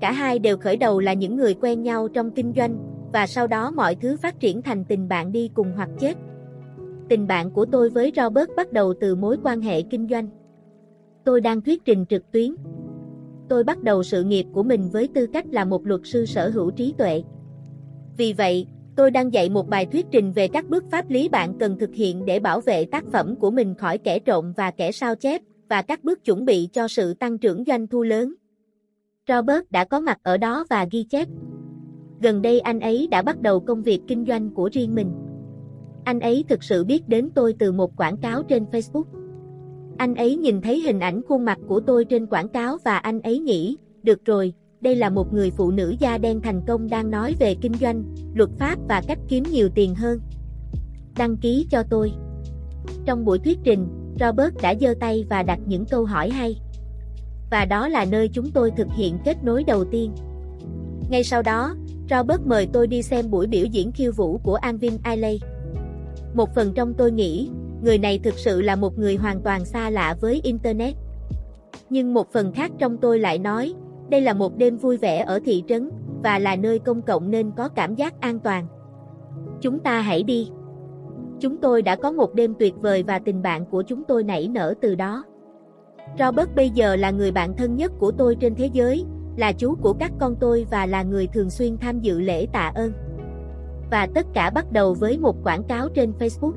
Cả hai đều khởi đầu là những người quen nhau trong kinh doanh, và sau đó mọi thứ phát triển thành tình bạn đi cùng hoặc chết. Tình bạn của tôi với Robert bắt đầu từ mối quan hệ kinh doanh. Tôi đang thuyết trình trực tuyến. Tôi bắt đầu sự nghiệp của mình với tư cách là một luật sư sở hữu trí tuệ. Vì vậy, tôi đang dạy một bài thuyết trình về các bước pháp lý bạn cần thực hiện để bảo vệ tác phẩm của mình khỏi kẻ trộm và kẻ sao chép, và các bước chuẩn bị cho sự tăng trưởng doanh thu lớn. Robert đã có mặt ở đó và ghi chép. Gần đây anh ấy đã bắt đầu công việc kinh doanh của riêng mình. Anh ấy thực sự biết đến tôi từ một quảng cáo trên Facebook. Anh ấy nhìn thấy hình ảnh khuôn mặt của tôi trên quảng cáo và anh ấy nghĩ, được rồi, đây là một người phụ nữ da đen thành công đang nói về kinh doanh, luật pháp và cách kiếm nhiều tiền hơn. Đăng ký cho tôi. Trong buổi thuyết trình, Robert đã giơ tay và đặt những câu hỏi hay. Và đó là nơi chúng tôi thực hiện kết nối đầu tiên. Ngay sau đó, Robert mời tôi đi xem buổi biểu diễn khiêu vũ của Anvin Ailey. Một phần trong tôi nghĩ, người này thực sự là một người hoàn toàn xa lạ với Internet. Nhưng một phần khác trong tôi lại nói, đây là một đêm vui vẻ ở thị trấn, và là nơi công cộng nên có cảm giác an toàn. Chúng ta hãy đi. Chúng tôi đã có một đêm tuyệt vời và tình bạn của chúng tôi nảy nở từ đó. Robert bây giờ là người bạn thân nhất của tôi trên thế giới, là chú của các con tôi và là người thường xuyên tham dự lễ tạ ơn và tất cả bắt đầu với một quảng cáo trên Facebook.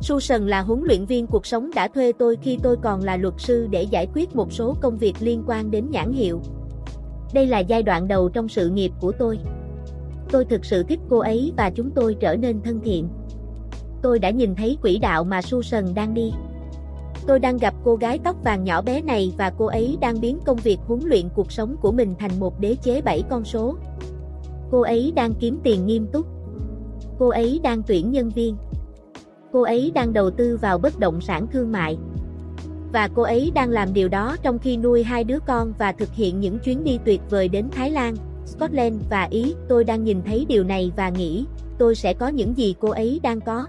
Susan là huấn luyện viên cuộc sống đã thuê tôi khi tôi còn là luật sư để giải quyết một số công việc liên quan đến nhãn hiệu. Đây là giai đoạn đầu trong sự nghiệp của tôi. Tôi thực sự thích cô ấy và chúng tôi trở nên thân thiện. Tôi đã nhìn thấy quỹ đạo mà Susan đang đi. Tôi đang gặp cô gái tóc vàng nhỏ bé này và cô ấy đang biến công việc huấn luyện cuộc sống của mình thành một đế chế 7 con số. Cô ấy đang kiếm tiền nghiêm túc. Cô ấy đang tuyển nhân viên. Cô ấy đang đầu tư vào bất động sản thương mại. Và cô ấy đang làm điều đó trong khi nuôi hai đứa con và thực hiện những chuyến đi tuyệt vời đến Thái Lan, Scotland và Ý. Tôi đang nhìn thấy điều này và nghĩ, tôi sẽ có những gì cô ấy đang có.